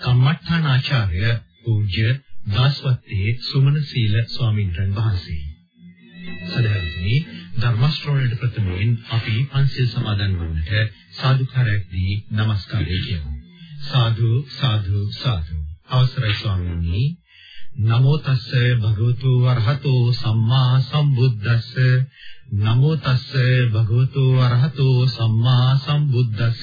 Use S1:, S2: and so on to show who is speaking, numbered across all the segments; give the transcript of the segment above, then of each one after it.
S1: කම්මඨානාචාර්ය පූජ්‍ය දාස්වත්තේ සුමන සීල ස්වාමීන් වහන්සේ. සදහවතුනි ධර්ම ශ්‍රවණයට ප්‍රථමයෙන් අපි පන්සිල් සමාදන් වන්නට සාදුකාරයක් දී নমස්කාරය කියමු. සාදු සාදු සාදු. අවසරයි ස්වාමීනි. නමෝ තස්ස භගවතු වරහතෝ සම්මා සම්බුද්දස්ස නමෝ තස්ස භගවතු වරහතෝ සම්මා සම්බුද්දස්ස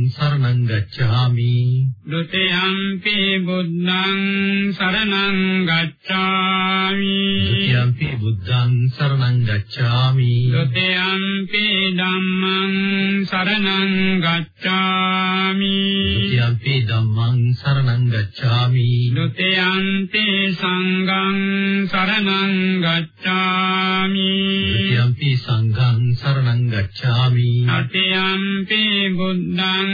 S1: සරණං ගච්ඡාමි
S2: ဒ ුතියම්පි බුද්ධං සරණං ගච්ඡාමි
S1: ဒ ුතියම්පි බුද්ධං සරණං ගච්ඡාමි
S2: ဒ ුතියම්පි ධම්මං සරණං ගච්ඡාමි
S1: ဒ ුතියම්පි ධම්මං සරණං ගච්ඡාමි
S2: ဒ ුතියම්පි සංඝං සරණං ගච්ඡාමි
S1: ဒ ුතියම්පි සංඝං සරණං ගච්ඡාමි
S2: තතියම්පි බුද්ධං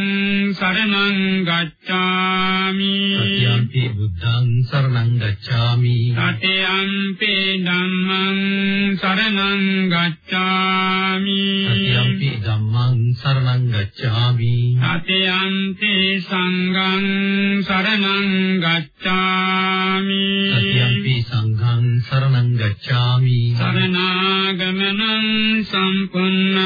S2: සරණං ගච්ඡාමි
S1: සතියම්පි බුද්ධං සරණං ගච්ඡාමි।
S2: තතියම්පි ධම්මං සරණං ගච්ඡාමි।
S1: සතියම්පි ධම්මං සරණං ගච්ඡාමි।
S2: තතියම්පි සංඝං සරණං ගච්ඡාමි।
S1: සතියම්පි සංඝං සරණං ගච්ඡාමි।
S2: සරණාගමනං සම්පුන්නං।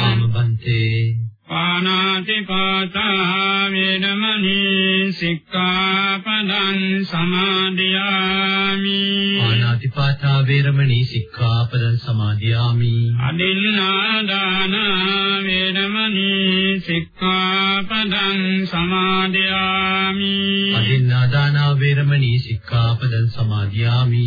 S1: ආමබන්තේ
S2: පානාති පාතා වේදමණී සික්ඛාපදං සමාදියාමි.
S1: ආනාතිපාතා වේරමණී සික්ඛාපදං සමාදියාමි.
S2: අදින්නාදාන වේදමණී සික්ඛාපදං සමාදියාමි.
S1: අදින්නාදානා වේරමණී සික්ඛාපදං සමාදියාමි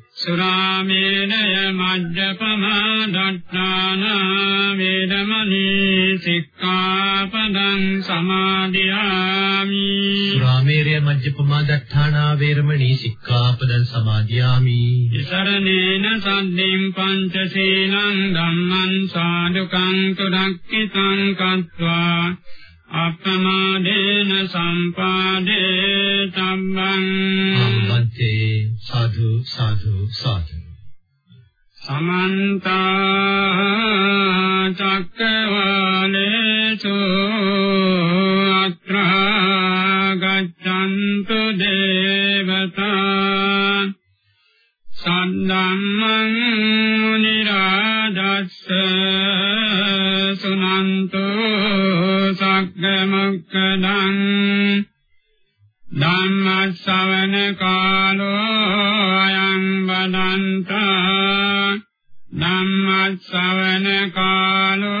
S2: සුරාමේනය මජ්ජපමා දට්ඨාන වේදමණී සික්ඛාපදං සමාදියාමි
S1: සුරාමේරය මජ්ජපමා දත්තානා වේරමණී සික්ඛාපදං සමාදියාමි
S2: සරණේන සම්දින් පංචශීලං ධම්මං සාදුකං තුරක්කිතං කତ୍වා අප්‍රමාදේන සම්පාදේ තම්බං
S1: ආමබන්තේ සාදු සාදු සාදු.
S2: සමන්ත මොක්ඛදං ධම්ම ශ්‍රවණ කාලෝ අයං වදන්තා ධම්ම ශ්‍රවණ කාලෝ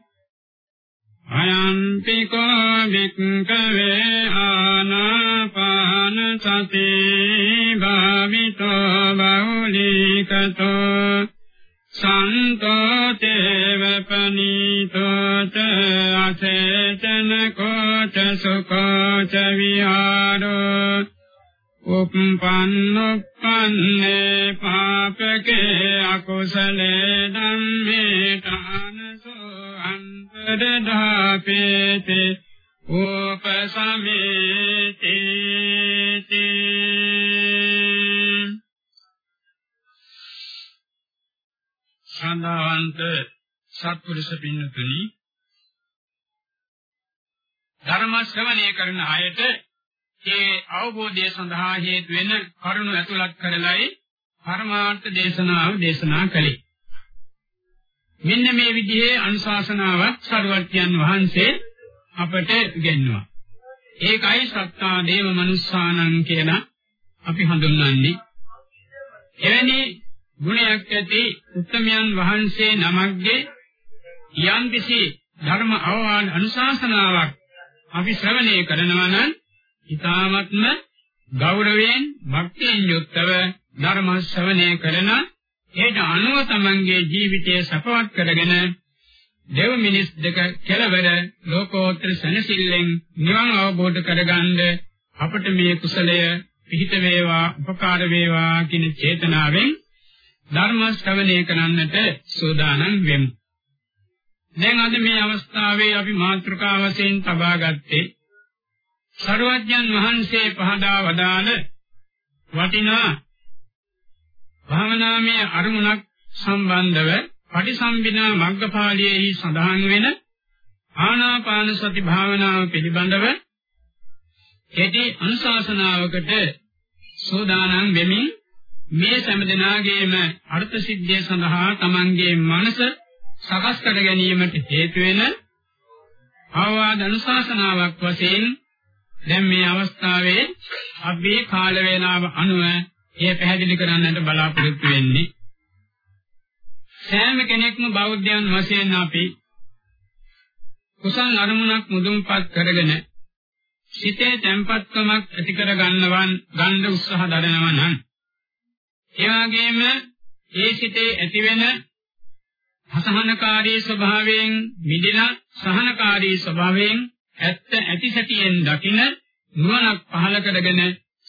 S2: අයම්පි කෝ වික්කවේ ආනාපාන සති භාවිතෝ බෞලිකතෝ සන්තෝ තේව පනීතෝ ච අසේචන කෝච සුකෝ ච විහාරෝ උප්පන්නොප්පන්නේ පාපකේ අකුසලේ ධම්මේ තානසෝ අන්ත සතර ධාපේති උපසමේති සඳහන්ත සත්පුරුෂ පින්නතුනි ධර්ම ශ්‍රවණය කරන අයට ඒ අවබෝධය සඳහා හේතු වෙන කරුණු ඇතුළත් කරලයි පරමාර්ථ දේශනාව දේශනා කළේ. මෙන්න මේ විදිහේ අනුශාසනාවක් සරුවත්යන් වහන්සේ අපට ඉගෙනුවා. ඒකයි සත්තා දේව මනුස්සානං කියලා අපි හඳුන්වන්නේ. එවැනි ගුණයක් ඇති උත්තමයන් වහන්සේ නමක්ගේ යම්කිසි ධර්ම අවවාද අනුශාසනාවක් අපි ශ්‍රවණය කරනවා නම් ඊ타ත්ම ගෞරවයෙන් භක්තියෙන් යුක්තව ධර්ම ශ්‍රවණය කරන ඒට අනුව තමන්ගේ ජීවිතය සපවත් කරගෙන දෙව් මිනිස් දෙක කෙලවර ලෝකෝත්තර සනසිල්ලෙන් නිවන් අවබෝධ කරගන්න අපට මේ කුසලය පිහිට වේවා උපකාර වේවා කියන චේතනාවෙන් ධර්ම ශ්‍රවණය කරන්නට සූදානම් වෙමු. දැන් අද මේ අවස්ථාවේ අපි මාතෘකා වශයෙන් තබා ගත්තේ සරුවඥන් වහන්සේ පහදා වදාළ වටිනා භාවනාමය අරමුණක් සම්බන්ධව පටිසම්භිනා මග්ගපාළියේහි සඳහන් වෙන ආනාපාන සති භාවනාව පිළිබඳව කෙටි අනුශාසනාවකට සෝදානම් වෙමින් මේ සෑම දිනාගේම අර්ථ සිද්ධිය සඳහා තමන්ගේ මනස සකස් කර ගැනීමට හේතු වෙන ආවාද අනුශාසනාවක් වශයෙන් දැන් මේ අවස්ථාවේ අපි කාල වේලාව අනුව එය පැහැදිලි කරන්නට බලාපොරොත්තු වෙන්නේ. සෑම කෙනෙක්ම බෞද්ධයන් වශයෙන් අපි කුසල් අරමුණක් මුදුන්පත් කරගෙන සිතේ තැම්පත්කමක් ඇති කර ගන්නවන් ගන්න උත්සාහ දරනවා නම් ඒ වගේම ඒ සිතේ ඇතිවෙන අසහනකාරී ස්වභාවයෙන් මිදින සහනකාරී ස්වභාවයෙන් ඇත්ත ඇති සැටියෙන් දකින නුවණක් පහළ කරගෙන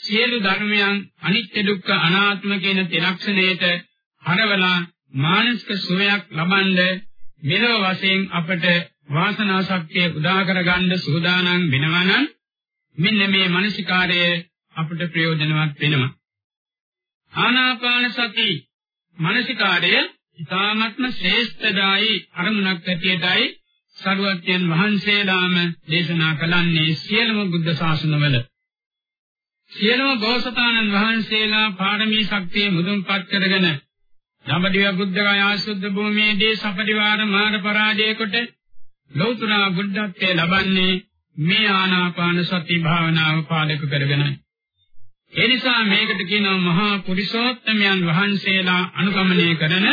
S2: සියලු ධර්මයන් අනිත්‍ය දුක්ඛ අනාත්ම කියන ත්‍රිලක්ෂණයට හරවලා මානසික සුවයක් ලබනද මෙලොව වශයෙන් අපට වාසනා ශක්තිය උදා කරගන්න සූදානම් වෙනවා නම් මෙන්න මේ මානසිකාරය අපට ප්‍රයෝජනවත් වෙනවා. ආනාපාන සති මානසිකාරය ඉතාමත්ම ශ්‍රේෂ්ඨදායි අරමුණක් ඇටියටයි සරුවත්යන් වහන්සේලාම දේශනා කළන්නේ සියලුම බුද්ධ ශාසනවල. සියලුම බෝසතාණන් වහන්සේලා පාරමී ශක්තිය මුදුන්පත් කරගෙන දඹදිව බුද්ධගය ආසුද්ධ භූමියේදී සපරිවාර මාර පරාජය කොට ලෞතර බුද්ධත්වයේ ලබන්නේ මේ ආනාපාන සති භාවනාව පාදක කරගෙනයි. ඒ නිසා මේකට කියනවා මහා පුරිසෝත්තමයන් වහන්සේලා අනුගමනය කරන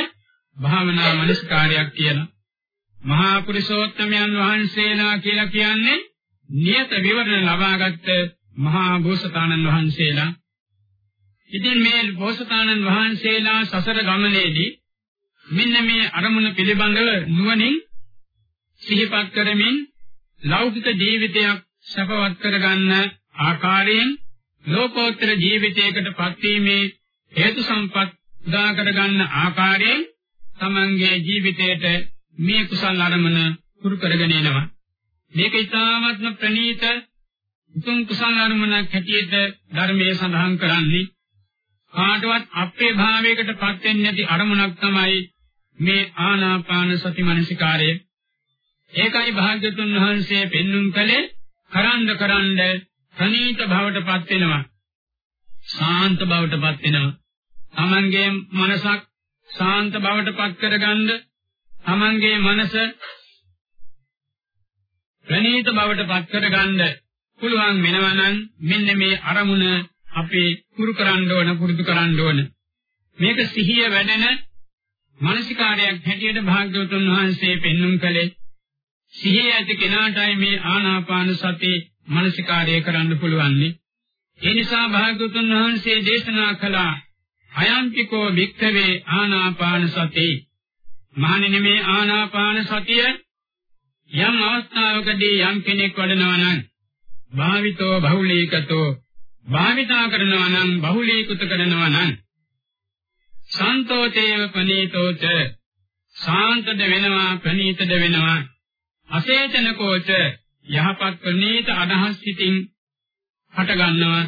S2: භාවනා මනස්කාරයක් කියලා. මහා පුරිසෝත්තමයන් වහන්සේලා කියලා කියන්නේ නියත විවරණ ලබාගත් මහා බෝසතාණන් වහන්සේලා. ඉතින් මේ බෝසතාණන් වහන්සේලා සසර ගමනේදී මෙන්න මේ අරමුණ පිළිබඳව නුවණින් සිහිපත් කරමින් ලෞකික ජීවිතයක් සපවත් කරගන්න ආකාරයෙන් ලෝකෝත්තර ජීවිතයකට පත්වීමේ හේතු සම්පත් උදා කරගන්න ආකාරයෙන් තමන්ගේ ජීවිතයට මේ කුසල අරමුණ පුරු කරගෙන එනවා. මේක ඊ타ත්ම ප්‍රණීත උතුම් කුසල අරමුණක් හැටියට ධර්මයේ සඳහන් කරන්නේ කාටවත් අපේ භාවයකට පත් වෙන්නේ නැති අරමුණක් තමයි මේ ආනාපාන සති මනසිකාරය. ඒකයි භාග්‍යතුන් වහන්සේ පෙන්눔 කළේ කරන්ද කරන්ද ප්‍රණීත භවට පත් වෙනවා. ශාන්ත භවට පත් වෙනවා. තමන්ගේ මනසක් ශාන්ත භවට පත් කරගන්න තමන්ගේ මනස ප්‍රණීත භවට පත් කරගන්න පුළුවන් වෙනවනම් මෙන්න මේ අරමුණ අපි පුරු කරන්න ඕන පුරුදු කරන්න ඕන. මේක සිහිය වැඩෙන මානසිකාරයක් හැටියට භාග්‍යවතුන් වහන්සේ පෙන්눔 කළේ සිහිය ඇති කෙනාටයි මේ ආනාපාන සති මානසිකාරය කරන්න පුළුවන්නේ. ඒ නිසා භාග්‍යවතුන් වහන්සේ දේශනා කළා අයන්තිකෝ වික්ඛවේ ආනාපාන සති මහණෙනි මේ ආනාපාන සතිය යම් අවස්ථාවකදී යම් කෙනෙක් වඩනවා නම් භාවිතෝ බහුලීකතෝ. භාවිතා කරනවා නම් බහුලීකృత කරනවා නම් සන්තෝතේව පනීතෝච සාන්තද වෙනවා ප්‍රණීතද වෙනවා. අසේතන කෝච යහපත් ප්‍රණීත අදහස් සිතින් හට ගන්නවා.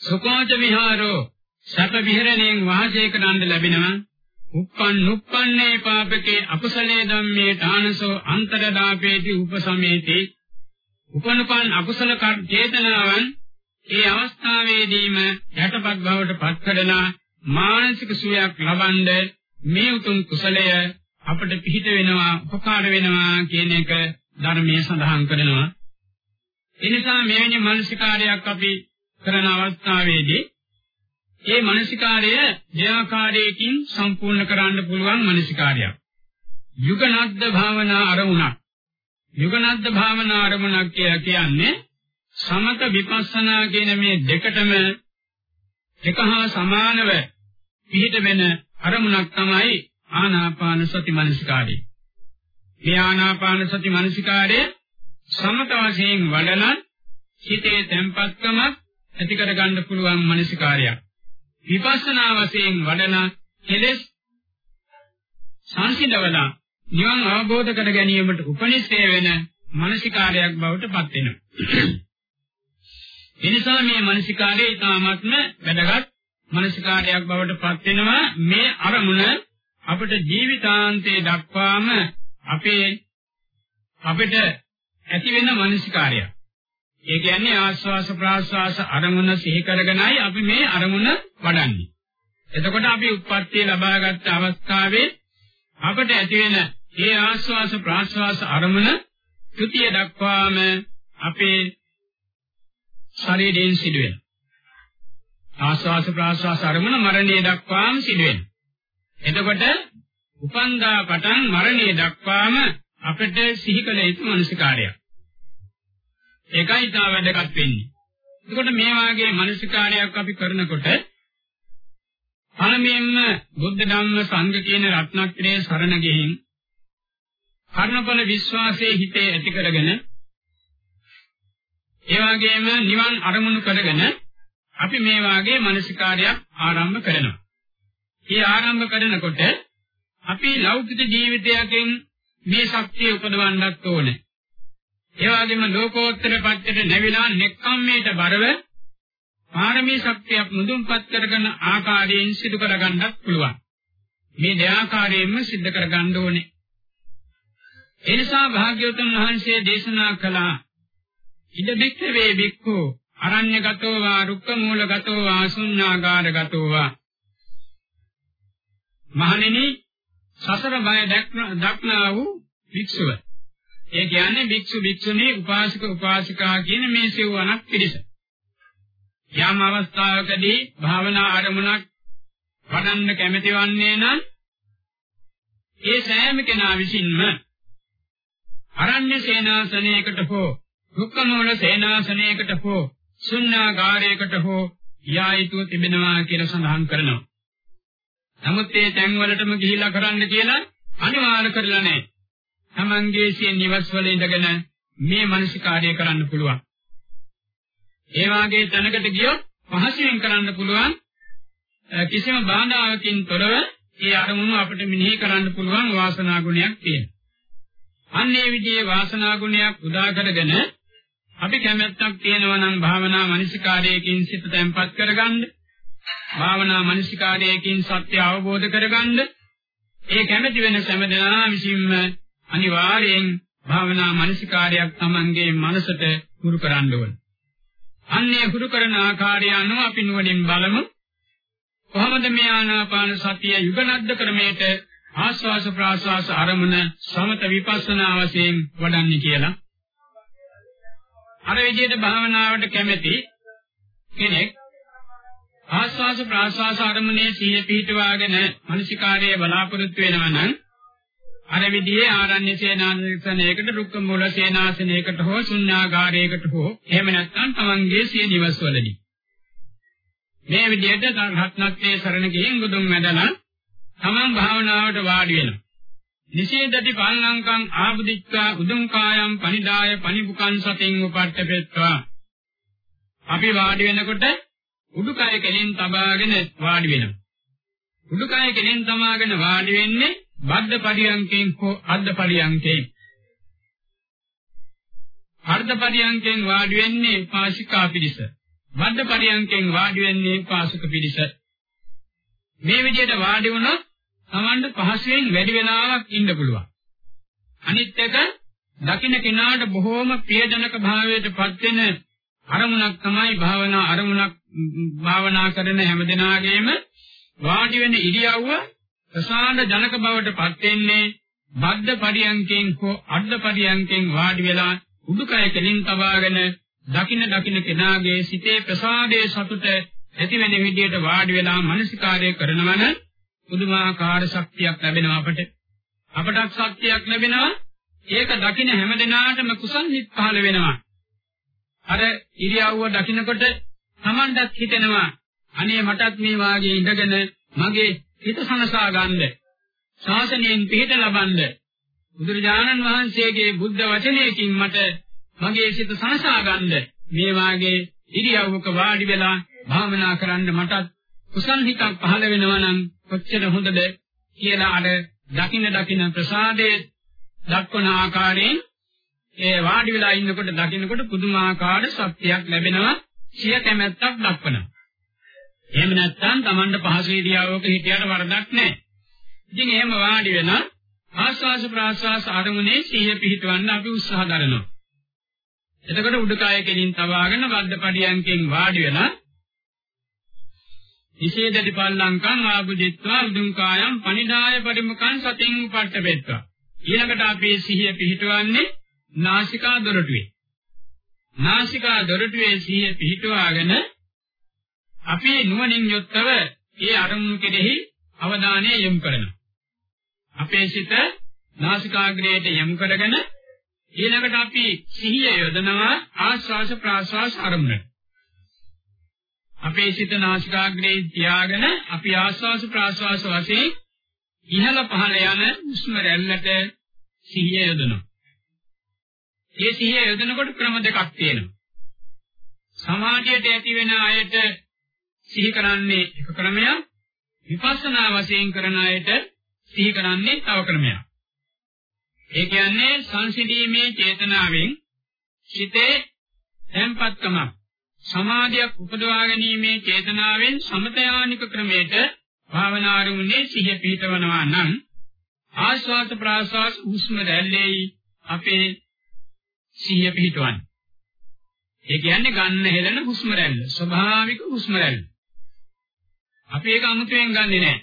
S2: සුකෝච විහාරෝ. සැප විහරණයෙන් වාසය කරන්න ලැබෙනවා. උප්පන් නුප්පන්නේ පාපකේ අකුසලේ ධම්මේ ඨානසෝ අන්තරදාපේති උපසමේති. උපනුපන් අකුසල චේතනාවන් ඒ අවස්ථාවේදීම යටපත් බවට පත් කරලා මානසික සුවයක් ලබනද මේ උතුම් කුසලය අපට පිහිට වෙනවා උපකාර වෙනවා කියන එක ධර්මයේ සඳහන් කරනවා. එනිසා මෙවැනි මානසිකාරයක් අපි කරන අවස්ථාවේදී ඒ මානසිකාරය දෙආකාරයකින් සම්පූර්ණ කරන්න පුළුවන් මානසිකාරයක්. යුගනද්ද භාවනා අරමුණක්. යුගනද්ද භාවනා අරමුණක් කියන්නේ සමත විපස්සනා කියන මේ දෙකටම එක හා සමානව පිහිට වෙන අරමුණක් තමයි ආනාපාන සති මනසිකාරය. මේ ආනාපාන සති මනසිකාරය සමත වශයෙන් වඩලා හිතේ තැම්පත්කමක් ඇති කර ගන්න පුළුවන් මනසිකාරයක්. විපස්සනා වශයෙන් වඩලා කෙලෙස් සංසිඳවලා නිවන් අවබෝධ කර ගැනීමට උපනිෂේ වෙන මානසිකාරයක් බවට පත් වෙනවා. එනිසා මේ මානසිකාරය ඊටාත්ම වැදගත් මානසිකාරයක් බවට පත් වෙනවා මේ අරමුණ අපට ජීවිතාන්තයේ දක්වාම අපේ අපිට ඇති වෙන මානසිකාරයක්. ඒ කියන්නේ ආස්වාස ප්‍රාස්වාස අරමුණ සිහි කරගෙනයි අපි මේ අරමුණ වඩන්නේ. එතකොට අපි උත්පත්ති ලබාගත් අවස්ථාවේ අපට ඇති වෙන ඒ ආස්වාස ප්‍රාස්වාස අරමුණ ත්‍ෘතිය දක්වාම අපේ ශරීරයෙන් සිදුවෙන. ආස්වාස ප්‍රාස්වාස අරමුණ මරණය දක්වාම සිදුවෙන. එතකොට උපන්දා පටන් මරණය දක්වාම අපිට සිහි කළ යුතු මනසිකාරයක්. ඒකයි තා වැදගත් වෙන්නේ. එතකොට මේ වාගේ මානසිකාරයක් අපි කරනකොට පළමුවෙන්ම බුද්ධ ධම්ම සංඝ කියන රත්නත්‍රයේ සරණ ගෙහින් කර්ණඵල විශ්වාසයේ හිතේ ඇති කරගෙන ඒ වගේම නිවන් අරමුණු කරගෙන අපි මේ වාගේ මානසිකාරයක් ආරම්භ කරනවා. මේ ආරම්භ කරනකොට අපි ලෞකික ජීවිතයකින් මේ ශක්තිය උපදවන්නත් ඕනේ. ඒ වගේම ලෝකෝත්තර පැත්තට නැවිලා නෙක්ඛම්මේට බරව පාරමී ශක්තියක් මුදුන්පත් කරගෙන ආකාරයෙන් සිදු කරගන්නත් පුළුවන්. මේ දෙආකාරයෙන්ම සිද්ධ කරගන්න ඕනේ. ඒ නිසා භාග්‍යවතුන් වහන්සේ දේශනා කළා ඉද බික්ඛවේ බික්ඛු අරඤ්‍යගතෝ වා රුක්කමූලගතෝ වා ශුඤ්ඤාගාරගතෝ වා මහණෙනි සසර බය දක්නා වූ භික්ෂුව ඒ කියන්නේ භික්ෂු භික්ෂුණී උපාසක උපාසිකා කියන මේ සිව්වණක් පිළිස. යම් අවස්ථාවකදී භාවනා ආරමුණක් වඩන්න කැමති වන්නේ නම් ඒ සෑම කෙනා විසින්ම අරණ්‍ය සේනාසනයකට හෝ දුක්ඛමූල සේනාසනයකට හෝ ශුන්‍යාගාරයකට හෝ යායුතු තිබෙනවා කියලා සඳහන් කරනවා. නමුත් මේ තැන්වලටම ගිහිලා කරන්න කියලා අනිවාර්ය කරලා නැහැ. තමන්ගේ සිය නිවස් වල ඉඳගෙන මේ මානසිකාර්ය කරන්න පුළුවන්. ඒ වාගේ තැනකට ගියොත් පහසුවෙන් කරන්න පුළුවන් කිසිම බාධාකින් තොරව ඒ අරමුණු අපිට මෙනෙහි කරන්න පුළුවන් වාසනා ගුණයක් තියෙනවා. අන්නේ විදිහේ වාසනා ගුණයක් උදා කරගෙන අපි කැමැත්තක් තියෙනවා නම් භාවනා මනසිකාරයකින් සිත තැම්පත් කරගන්න භාවනා මනසිකාරයකින් සත්‍ය අවබෝධ කරගන්න ඒ කැමැති වෙන සෑම දෙනා විසින්ම අනිවාර්යෙන් භාවනා මනසිකාරයක් Tamange මනසට හුරු කරන්න ඕන. අන්නේ හුරු කරන ආකාරය අනුව අපි නුවණින් බලමු. කොහොමද මේ ආනාපාන සතිය යුගනද්ද ක්‍රමයට ආස්වාස ප්‍රාස්වාස අරමුණ සමත විපස්සනා වශයෙන් වඩන්නේ කියලා. අර විදිහට භාවනාවට කැමැති කෙනෙක් ආස්වාස ප්‍රාස්වාස අරමුණේ සිහිය පිහිටවාගෙන මනසිකාරයේ බලාපොරොත්තු වෙනවා නම් අර විදිහේ ආරණ්‍ය සේනාසනයකට රුක්ක මූල සේනාසනයකට හෝ ශුන්‍යාගාරයකට හෝ එහෙම නැත්නම් තමන්ගේ සිය නිවස්වලදී මේ විදිහට රත්නත්‍රයේ සරණ ගිහින් බුදුන් වැඳලා තමන් භාවනාවට වාඩි වෙනවා. නිසේදති පල්ලංකං ආබුදිච්ඡා උදුං කායම් පනිදාය පනිබුකං සතින් උපට්ඨපෙත්වා අපි වාඩි වෙනකොට උඩුකය කෙලින් තබාගෙන වාඩි වෙනවා. උඩුකය කෙලින් තබාගෙන වාඩි වෙන්නේ බද්ධ පරියංකෙන් හෝ අද්ද පරියංකෙන් අර්ධ පරියංකෙන් වාඩි වෙන්නේ පාසිකා පිරිස. බද්ධ පරියංකෙන් වාඩි වෙන්නේ පාසක පිරිස. මේ විදිහට වාඩි වුණොත් Tamanට පහසුවෙන් වැඩි වෙලාවක් ඉන්න පුළුවන්. අනිත් එක දකින්න කෙනාට බොහෝම ප්‍රියජනක භාවයට පත් වෙන අරමුණක් තමයි භාවනා අරමුණක් භාවනා කරන හැමදෙනාගේම වාඩි වෙන ඉරියව්ව ප්‍රසාද ජනක බවට පත් වෙන්නේ බද්ධ පරියංකෙන් හෝ අර්ධ පරියංකෙන් වාඩි වෙලා උඩුකය කෙලින් තබාගෙන දකින්න දකින්න කෙනාගේ සිතේ ප්‍රසාදයේ සතුට ඇති වෙන විදිහට වාඩි වෙලා මනසිකාරය කරනවන පුදුමාකාර ශක්තියක් ලැබෙනවා අපට. අපටත් ශක්තියක් ලැබෙනවා. ඒක දකින්න හැමදෙනාටම කුසල් හිත් පහළ වෙනවා. අර ඉරියව්ව දකින්නකොට Tamanටත් හිතෙනවා අනේ මටත් මේ වාගේ ඉඳගෙන මගේ හිත සනසා ගන්න. ශාසනයෙන් පිහිට ලබන්න. බුදුරජාණන් වහන්සේගේ බුද්ධ වචනයකින් මට මගේ සිත සනසා ගන්න. මේ වාගේ ඉරියව්වක වාඩි වෙලා භාවනා කරන්න මටත් කුසල් හිතක් පහළ වෙනවා නම් කොච්චර හොඳද කියලා අර දකින්න දකින්න ප්‍රසාදයේ දක්වන ආකාරයෙන් ඒ වාඩි වෙලා ඉන්නකොට දකින්නකොට පුදුමාකාර ශක්තියක් ලැබෙනවා සිය කැමැත්තක් දක්වනවා. එහෙම නැත්නම් Tamanට පහසු ඉරියව්වක හිටියට වරදක් නැහැ. ඉතින් එහෙම වාඩි වෙන ආස්වාස ප්‍රාස්වාස ආරමුණේ සිහිය පිහිටවන්න අපි උත්සාහ කරනවා. එතකොට උඩුකය කෙලින් තබාගෙන වද්ද පඩියන්කින් වාඩි වෙලා විශේෂදි පල්ලංකං ආබුදිත්වා උදුං කායම් පනිදාය පරිමුඛං සතින් උපට්ඨපෙත්වා ඊළඟට අපි සිහිය පිහිටවන්නේ නාසිකා දොරටුවේ නාසිකා දොරටුවේ සිහිය පිහිටවාගෙන අපි නුවණින් යුක්තව ඒ අරමුණු කෙරෙහි අවධානය යොමු කරනවා අපේ සිත නාසිකාග්‍රයට යොමු කරගෙන ඊළඟට අපි සිහිය යොදනවා ආස්වාස ප්‍රාස්වාස අරමුණට අපේ සිත නාසිකාග්‍රේ තියාගෙන අපි ආස්වාස ප්‍රාස්වාස වශයෙන් ඉහළ පහළ යන හුස්ම රැල්ලට සිහිය යොදනවා. මේ සිහිය යොදනකොට ක්‍රම දෙකක් තියෙනවා. සමාධියට ඇති වෙන අයට සිහි කරන්නේ එක ක්‍රමයක්, විපස්සනා වශයෙන් කරන අයට සිහි කරන්නේ තව ක්‍රමයක්. ඒ කියන්නේ සංසිඳීමේ චේතනාවෙන් සිතේ tempatකමක් සමාධියක් උපදවා ගැනීමේ චේතනාවෙන් සමතයානික ක්‍රමයට භාවනා ආරමුණේ සිහිය පිහිටවනවා නම් ආස්වාද ප්‍රාස්වාද හුස්ම රැල්ලේ අපේ සිහිය පිහිටවන්නේ. ඒ කියන්නේ ගන්න හෙලන හුස්ම රැල්ල ස්වභාවික හුස්ම රැල්ල. අපි ඒක අමුතුවෙන් ගන්නෙ නෑ.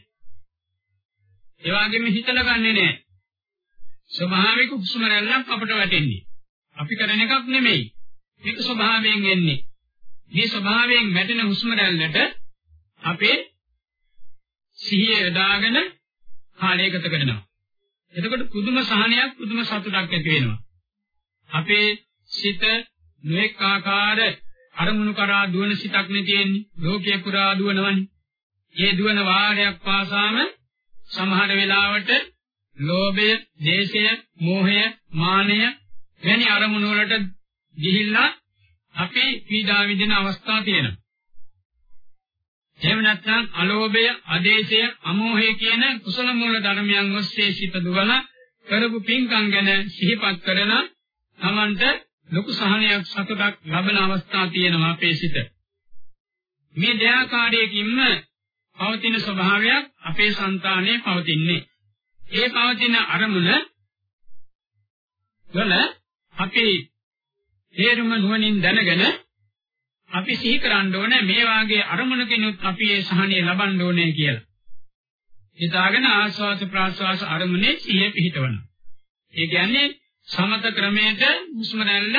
S2: ඒ වගේම හිතලා ගන්නෙ නෑ. ස්වභාවික හුස්ම රැල්ලක් අපට වැටෙන්නේ. අපි කරන එකක් නෙමෙයි. මේක ස්වභාවයෙන් එන්නේ. මේ ස්වභාවයෙන් වැටෙන හුස්ම රැල්ලට අපේ සිහිය යොදාගෙන කාලයකට කරනවා. එතකොට පුදුම සහනයක් පුදුම සතුටක් ඇති වෙනවා. අපේ සිත නොඑක ආකාර අරමුණු කරා දුවන සිතක් නේ තියෙන්නේ. ලෝකයේ පුරා දුවනවනේ. ඒ දුවන වාරයක් පාසාම සමහර වෙලාවට ලෝභය, දේශය, මෝහය, මානය වැනි අරමුණු වලට ගිහිල්ලා අපි පීඩා විඳින අවස්ථා තියෙනවා. එහෙම නැත්නම් අලෝභය, අදේශය, අමෝහය කියන කුසල මූල ධර්මයන් ඔස්සේ සිත දුවලා කරපු පින්කම් ගැන සිහිපත් කරන තමන්ට ලොකු සහනයක් සතුටක් ලබන අවස්ථා තියෙනවා අපේ සිත. මේ දෙආකාරයකින්ම පවතින ස්වභාවයක් අපේ సంతානයේ පවතින්නේ. ඒ පවතින අරමුණ වල අපි තේරුම නුවණින් දැනගෙන අපි සිහි කරන්න ඕනේ මේ වාගේ අරමුණකිනුත් අපි ඒ සහනය ලබන්න ඕනේ කියලා. හිතාගෙන ආස්වාද ප්‍රාස්වාස අරමුණේ සිහිය පිහිටවනවා. ඒ කියන්නේ සමත ක්‍රමයට හුස්ම රැල්ල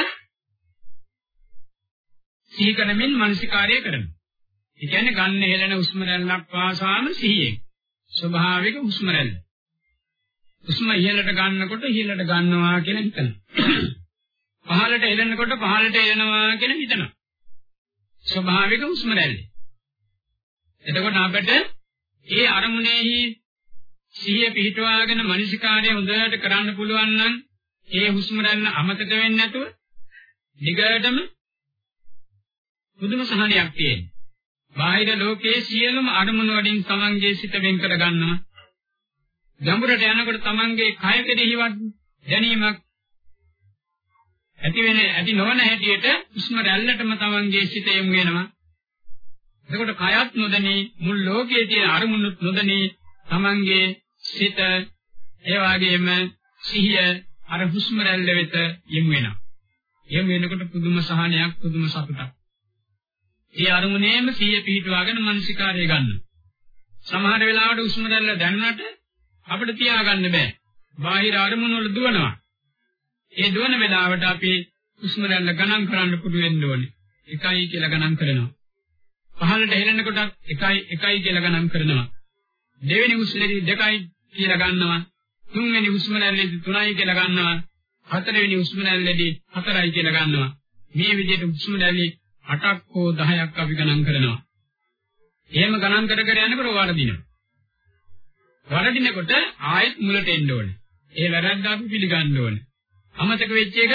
S2: සිහි කරමින් මානසිකාර්යය කරනවා. ඒ කියන්නේ ගන්න හෙලන හුස්ම රැල්ලක් පාසාම සිහියෙන්. ස්වභාවික හුස්ම රැල්ල. හුස්ම ඉහළට ගන්නකොට ඉහළට ගන්නවා කියලා හිතනවා. පහළට එළෙනකොට පහළට එළෙනවා කියන හිතනවා. ස්වභාවික හුස්ම රැල්ල. එතකොට අපිට ඒ අරමුණෙහි සිහිය පිහිටවාගෙන මනසිකාරය හොඳට කරන්න පුළුවන් නම් ඒ හුස්ම රැල්ල අමතක වෙන්නේ නැතුව දිගටම පුදුම සහනයක් තියෙනවා. බාහිර ලෝකයේ සියලුම අරමුණු වලින් තමන්ගේ සිත වෙන් කර ගන්නවා. ගැඹුරට යනකොට තමන්ගේ කය කෙරෙහිවත් දැනීමක් ඇති වෙන ඇති නොවන හැටියට හුස්ම රැල්ලටම තමන්ගේ සිත යොමු වෙනවා. එතකොට කයත් නොදැනී මුල් ලෝකයේ තියෙන අරමුණුත් නොදැනී තමන්ගේ සිත ඒ වගේම සිහිය අර හුස්ම රැල්ල වෙත යොමු වෙනවා. යොමු වෙනකොට පුදුම සහනයක් පුදුම සතුටක්. ඒ අරමුණේම සිහිය පිහිටුවාගෙන මනසිකාරය ගන්නවා. සමහර වෙලාවට හුස්ම රැල්ල දැනුණට අපිට තියාගන්න බෑ. බාහිර අරමුණු වල දුවනවා. ඒ දුවන වෙලාවට අපි හුස්ම රැල්ල ගණන් කරන්න පුදු වෙන්න ඕනේ. එකයි කියලා ගණන් කරනවා. පහළට හෙලනකොට එකයි එකයි කියලා ගණන් කරනවා. දෙවෙනි හුස්ම රැල්ල දෙකයි කියලා ගන්නවා. තුන්වෙනි හුස්ම රැල්ලේදී තුනයි කියලා ගන්නවා. හතරවෙනි හුස්ම රැල්ලේදී හතරයි කියලා ගන්නවා. මේ විදිහට හුස්ම රැල්ලේ 8ක් හෝ 10ක් අපි ගණන් කරනවා. එහෙම ගණන් කර කර යනකොට වරදිනවා. වරදිනකොට ආයෙත් මුලට එන්න ඕනේ. ඒ වැරද්ද අපි පිළිගන්න ඕනේ. අමතක වෙච්ච එක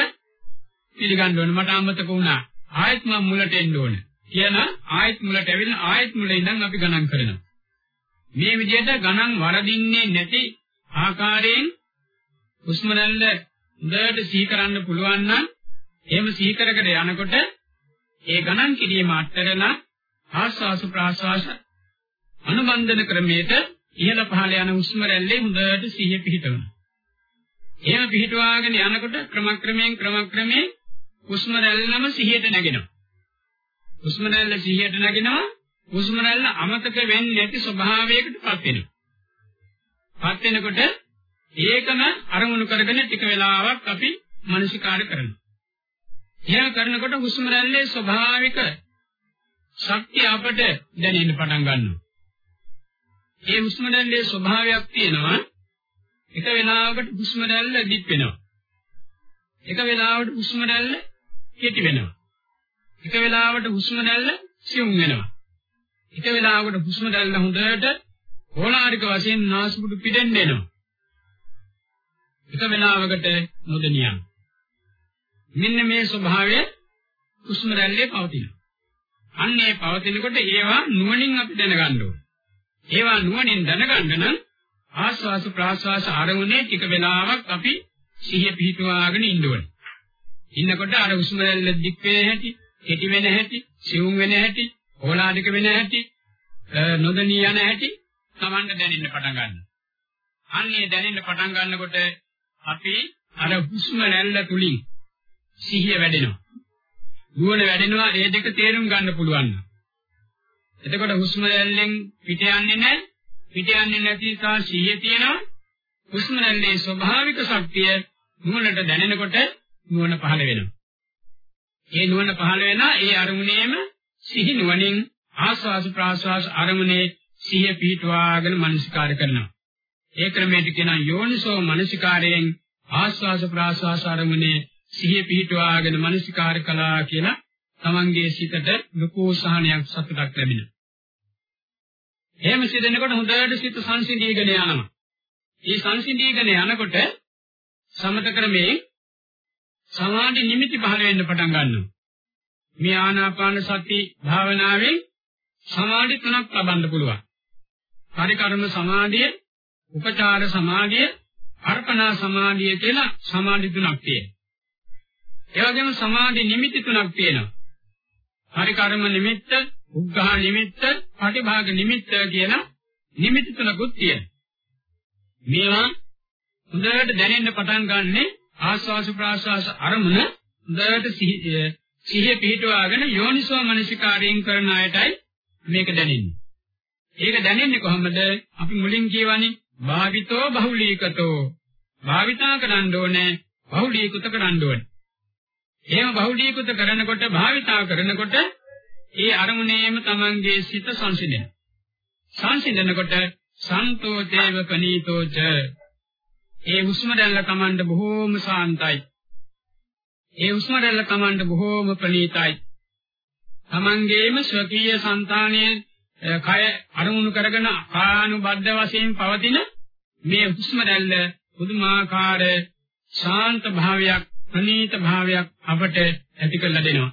S2: පිළිගන්න ඕනේ. මට අමතක වුණා. ආයෙත් මම මුලට එන්න ඕනේ. කියන ආයෙත් මුලට ඇවිල්ලා ආයෙත් මුල ඉඳන් අපි ගණන් කරනවා. මේ විදිහට ගණන් වරදින්නේ නැති ආකාරයෙන් හුස්ම රැල්ල හොඳට සිහි කරන්න පුළුවන් නම් එහෙම සිහි කර කර යනකොට ඒ ගණන් කිරීම අත්තරලා ආස්වාස ප්‍රාස්වාස අනුබන්ධන ක්‍රමයට ඉහළ පහළ යන හුස්ම රැල්ලේ හොඳට සිහිය පිහිටවනවා. එහෙම පිහිටවාගෙන යනකොට ක්‍රමක්‍රමයෙන් ක්‍රමක්‍රමයෙන් හුස්ම රැල්ලම සිහියට නැගෙනවා. හුස්ම රැල්ල සිහියට නැගෙනවා හුස්ම රැල්ල අමතක වෙන්නේ නැති ස්වභාවයකටපත් වෙනවා. පත් වෙනකොට ඒකම අරමුණු කරගෙන ටික වෙලාවක් අපි මනසිකාර කරනවා. එහෙම කරනකොට හුස්ම රැල්ලේ ස්වභාවික ශක්තිය අපට දැනෙන්න පටන් ගන්නවා. ඒ හුස්ම රැල්ලේ ස්වභාවයක් තියෙනවා. එක වෙලාවකට හුස්ම රැල්ල දික් වෙනවා. එක වෙලාවකට හුස්ම රැල්ල කෙටි වෙනවා. එක වෙලාවකට හුස්ම රැල්ල සියුම් වෙනවා. එක වෙලාවකට හුස්ම රැල්ල හොඳට ඕලාරික වශයෙන් නාසපුඩු පිටෙන්න එනවා. එක වෙලාවකට නොදෙනියන්. මෙන්න මේ ස්වභාවය හුස්ම රැල්ලේ පවතිනවා. අන්නේ පවතිනකොට ඒවා නුවණින් අපි දැනගන්න ඕනේ. ඒවා නුවණින් දැනගන්න නම් ආස්වාස ප්‍රාස්වාස ආරමුණේ ටික වෙලාවක් අපි සිහිය පිහිටුවාගෙන ඉන්න ඕනේ. ඉන්නකොට අර හුස්ම රැල්ල දික් වෙන හැටි, කෙටි වෙන හැටි, සිවුම් වෙන හැටි, ඕලාදික වෙන හැටි, නොදණී යන හැටි Tamanට දැනෙන්න පටන් ගන්නවා. අන්නේ දැනෙන්න පටන් ගන්නකොට අපි අර හුස්ම රැල්ල තුලින් සිහිය වැඩෙනවා. නුවණ වැඩෙනවා ඒ දෙක තේරුම් ගන්න පුළුවන්. එතකොට හුස්ම රැල්ලෙන් පිට යන්නේ නැහැ. පිට යන්නේ නැති තා සිහිය තියෙනවා. හුස්ම රැල්ලේ ස්වභාවික ශක්තිය නුවණට දැනෙනකොට නුවණ පහළ වෙනවා. ඒ නුවණ පහළ වෙනා ඒ අරමුණේම සිහි නුවණින් ආස්වාස ප්‍රාස්වාස අරමුණේ සිහිය පිහිටුවාගෙන මනසිකාර කරනවා. ඒ ක්‍රමයට කියන යෝනිසෝ මනසිකාරයෙන් ආස්වාස ප්‍රාස්වාස අරමුණේ සිහිය පිහිටුවාගෙන මනසිකාර කළා කියලා තමන්ගේ සිතට ලොකු සහනයක් සතුටක් ලැබෙනවා. එහෙම සිදෙනකොට හොඳට සිත සංසිඳීගෙන යනවා. මේ සංසිඳීගෙන යනකොට සමත ක්‍රමයේ සමාධි නිමිති පහළ වෙන්න පටන් ගන්නවා. මේ ආනාපාන සති භාවනාවෙන් සමාධි තුනක් ලබන්න පුළුවන්. පරිකර්ම සමාධිය, උපචාර සමාධිය, අර්පණා සමාධිය කියලා සමාධි තුනක් තියෙනවා. ඒ වගේම සමාධි නිමිති තුනක් තියෙනවා. පරිකර්ම නිමිත්ත, උග්ඝා නිමිත්ත, පටිභාග නිමිත්ත කියන නිමිති තුනකුත් තියෙනවා. මේවා හොඳට දැනෙන්න පටන් ගන්නෙ ආස්වාස ප්‍රාස්වාස අරමුණ හොඳට සිහිය පිහිටවාගෙන යෝනිසෝ මනසිකාරයෙන් කරන අයටයි මේක දැනෙන්නේ. ඒක දැනෙන්නේ කොහොමද? අපි මුලින් කියවනේ භාවිතෝ බහුලීකතෝ. භාවිතා කරන්න ඕනේ, බහුලීකృత කරන්න ඕනේ. එහෙම බහුලීකృత කරනකොට භාවිතා කරනකොට ඒ අරමුණේම තමන්ගේ සිත සංසිඳෙන. සංසිඳනකොට සන්තෝතේව පනීතෝච ඒ හුස්ම දැල්ල තමන්ට බොහෝම සාන්තයි. ඒ හුස්ම දැල්ල තමන්ට බොහෝම ප්‍රණීතයි. තමන්ගේම ස්වකීය సంతානයේ කය අරමුණු කරගෙන කානුබද්ධ වශයෙන් පවතින මේ හුස්ම දැල්ල පුදුමාකාර ශාන්ත භාවයක් ප්‍රණීත භාවයක් අපට ඇති කරලා දෙනවා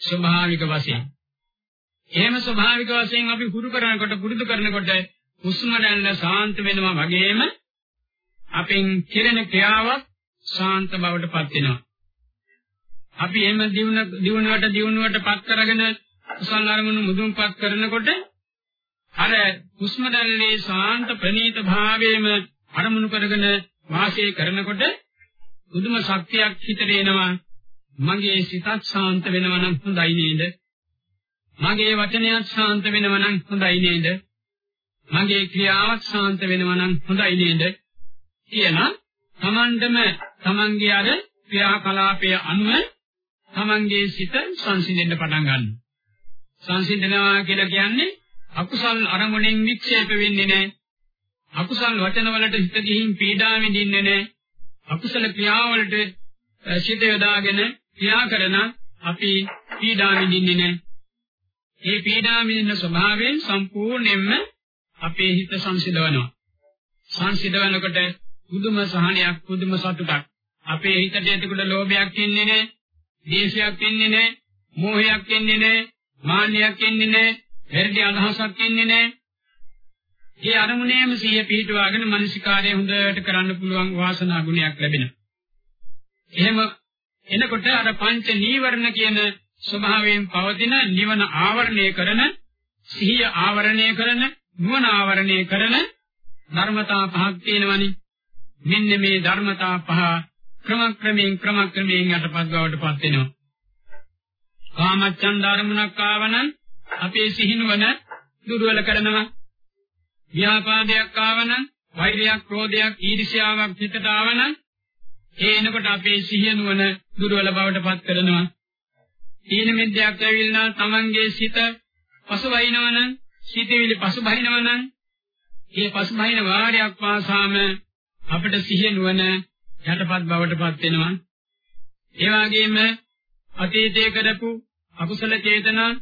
S2: ස්වභාවික වශයෙන් එහෙම ස්වභාවික වශයෙන් අපි හුරු කරනකොට පුරුදු කරනකොට හුස්ම රැල්ල ශාන්ත වෙනවා වගේම අපෙන් කෙරෙන ක්‍රියාවක් ශාන්ත බවට පත් වෙනවා. අපි එහෙම දිනුන දිනුවට දිනුවට පත් කරගෙන කුසල අරමුණු මුදුන්පත් කරනකොට අර හුස්ම දැල්ලේ ශාන්ත ප්‍රණීත භාවයේම අරමුණු කරගෙන වාසය කරනකොට බුදුම ශක්තියක් හිතට එනවා මගේ සිතත් ශාන්ත වෙනවා නම් හොඳයි නේද මගේ වචනයත් ශාන්ත වෙනවා නම් හොඳයි නේද මගේ ක්‍රියාවත් ශාන්ත වෙනවා නම් හොඳයි නේද කියලා තමන්ටම තමන්ගේ අර ක්‍රියාකලාපය අනුව තමන්ගේ සිත සංසිඳෙන්න පටන් ගන්නවා. සංසිඳනවා කියලා කියන්නේ අකුසල් අරමුණෙන් වික්ෂේප වෙන්නේ නැහැ. අකුසල් වචන වලට හිත ගිහින් පීඩා විඳින්නේ නැහැ. අකුසල ක්‍රියාවලට සිත යොදාගෙන ක්‍රියා කරන අපි පීඩා විඳින්නේ නැහැ. මේ පීඩා විඳින ස්වභාවයෙන් සම්පූර්ණයෙන්ම අපේ හිත සංසිඳවනවා. සංසිඳවනකොට පුදුම සහනයක් පුදුම සතුටක් අපේ හිතට එතකොට ලෝභයක් එන්නේ නැහැ, ද්වේෂයක් එන්නේ නැහැ, මෝහයක් එන්නේ නැහැ, මාන්නයක් එන්නේ නැහැ, වැරදි අදහසක් එන්නේ නැහැ. මේ අරමුණේම සිහිය පිහිටුවාගෙන මනසිකාරය හොඳට කරන්න පුළුවන් වාසනා ගුණයක් ලැබෙනවා. එහෙම එනකොට අර පංච නීවරණ කියන ස්වභාවයෙන් පවතින නිවන ආවරණය කරන සිහිය ආවරණය කරන නුවණ ආවරණය කරන ධර්මතා පහක් තියෙනවනේ මෙන්න මේ ධර්මතා පහ ක්‍රමක්‍රමයෙන් ක්‍රමක්‍රමයෙන් යටපත් බවට පත් වෙනවා. කාමච්ඡන්ද අරමුණක් ආවනම් අපේ සිහිනුවන දුර්වල කරනවා. ව්‍යාපාදයක් ආවනම් වෛරයක්, ක්‍රෝධයක්, ඊර්ෂ්‍යාවක් හිතට ආවනම් ඒ එනකොට අපේ සිහිනුවන දුර්වල බවට පත් කරනවා. ඊන මිද්‍යාවක් ඇවිල්ලා තමන්ගේ සිත පසුබහිනවනම්, සිතවිලි පසුබහිනවනම්, ඒ පසුබහින වාරයක් පාසාම අපිට සිහිය නුවණ යටපත් බවට පත් වෙනවා. ඒ වගේම අතීතයේ කරපු අකුසල චේතනා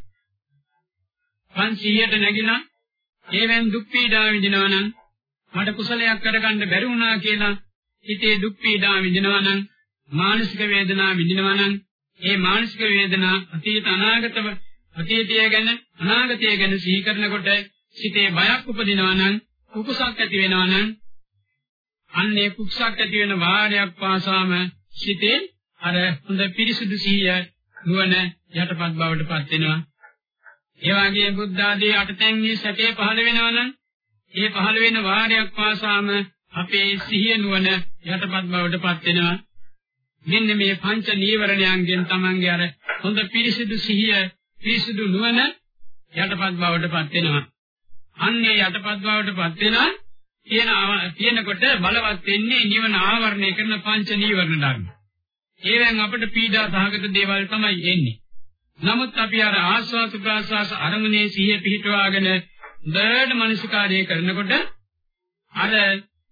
S2: පන්සියයට නැగిලා ඒවෙන් දුක් පීඩා විඳිනවා නම් මට කුසලයක් කරගන්න බැරි වුණා කියලා හිතේ දුක් පීඩා විඳිනවා නම් මානසික වේදනා විඳිනවා නම් ඒ මානසික වේදනා අතීත අනාගතව අතීතය ගැන අනාගතය ගැන සිහි කරනකොට සිතේ බයක් උපදිනවා නම් කුකුසක් ඇති වෙනවා නම් අන්නේ කුක්ෂක් ඇති වෙන වාරයක් පාසාම සිතේ අර හොඳ පිරිසුදු සිහිය නුවණ යටපත් බවට පත් වෙනවා. ඒ වගේ බුද්ධ ආදී අටතෙන්හි සැකේ පහළ වෙනවා නම් ඒ පහළ වෙන වාරයක් පාසාම අපේ සිහිය නුවණ යටපත් බවට පත් වෙනවා. මෙන්න මේ පංච නීවරණයන්ගෙන් තමන්ගේ අර හොඳ පිරිසිදු සිහිය පිරිසිදු නුවණ යටපත් බවට පත් වෙනවා. අන්නේ යටපත් බවට පත් වෙනා කියන කියනකොට බලවත් වෙන්නේ නිවන ආවරණය කරන පංච නීවරණ ධර්ම. ඒවෙන් අපිට පීඩා සහගත දේවල් තමයි එන්නේ. නමුත් අපි අර ආස්වාද ප්‍රාසවාස අරමුණේ සිහිය පිහිටවාගෙන දෙඩ මනසිකාරය කරනකොට අර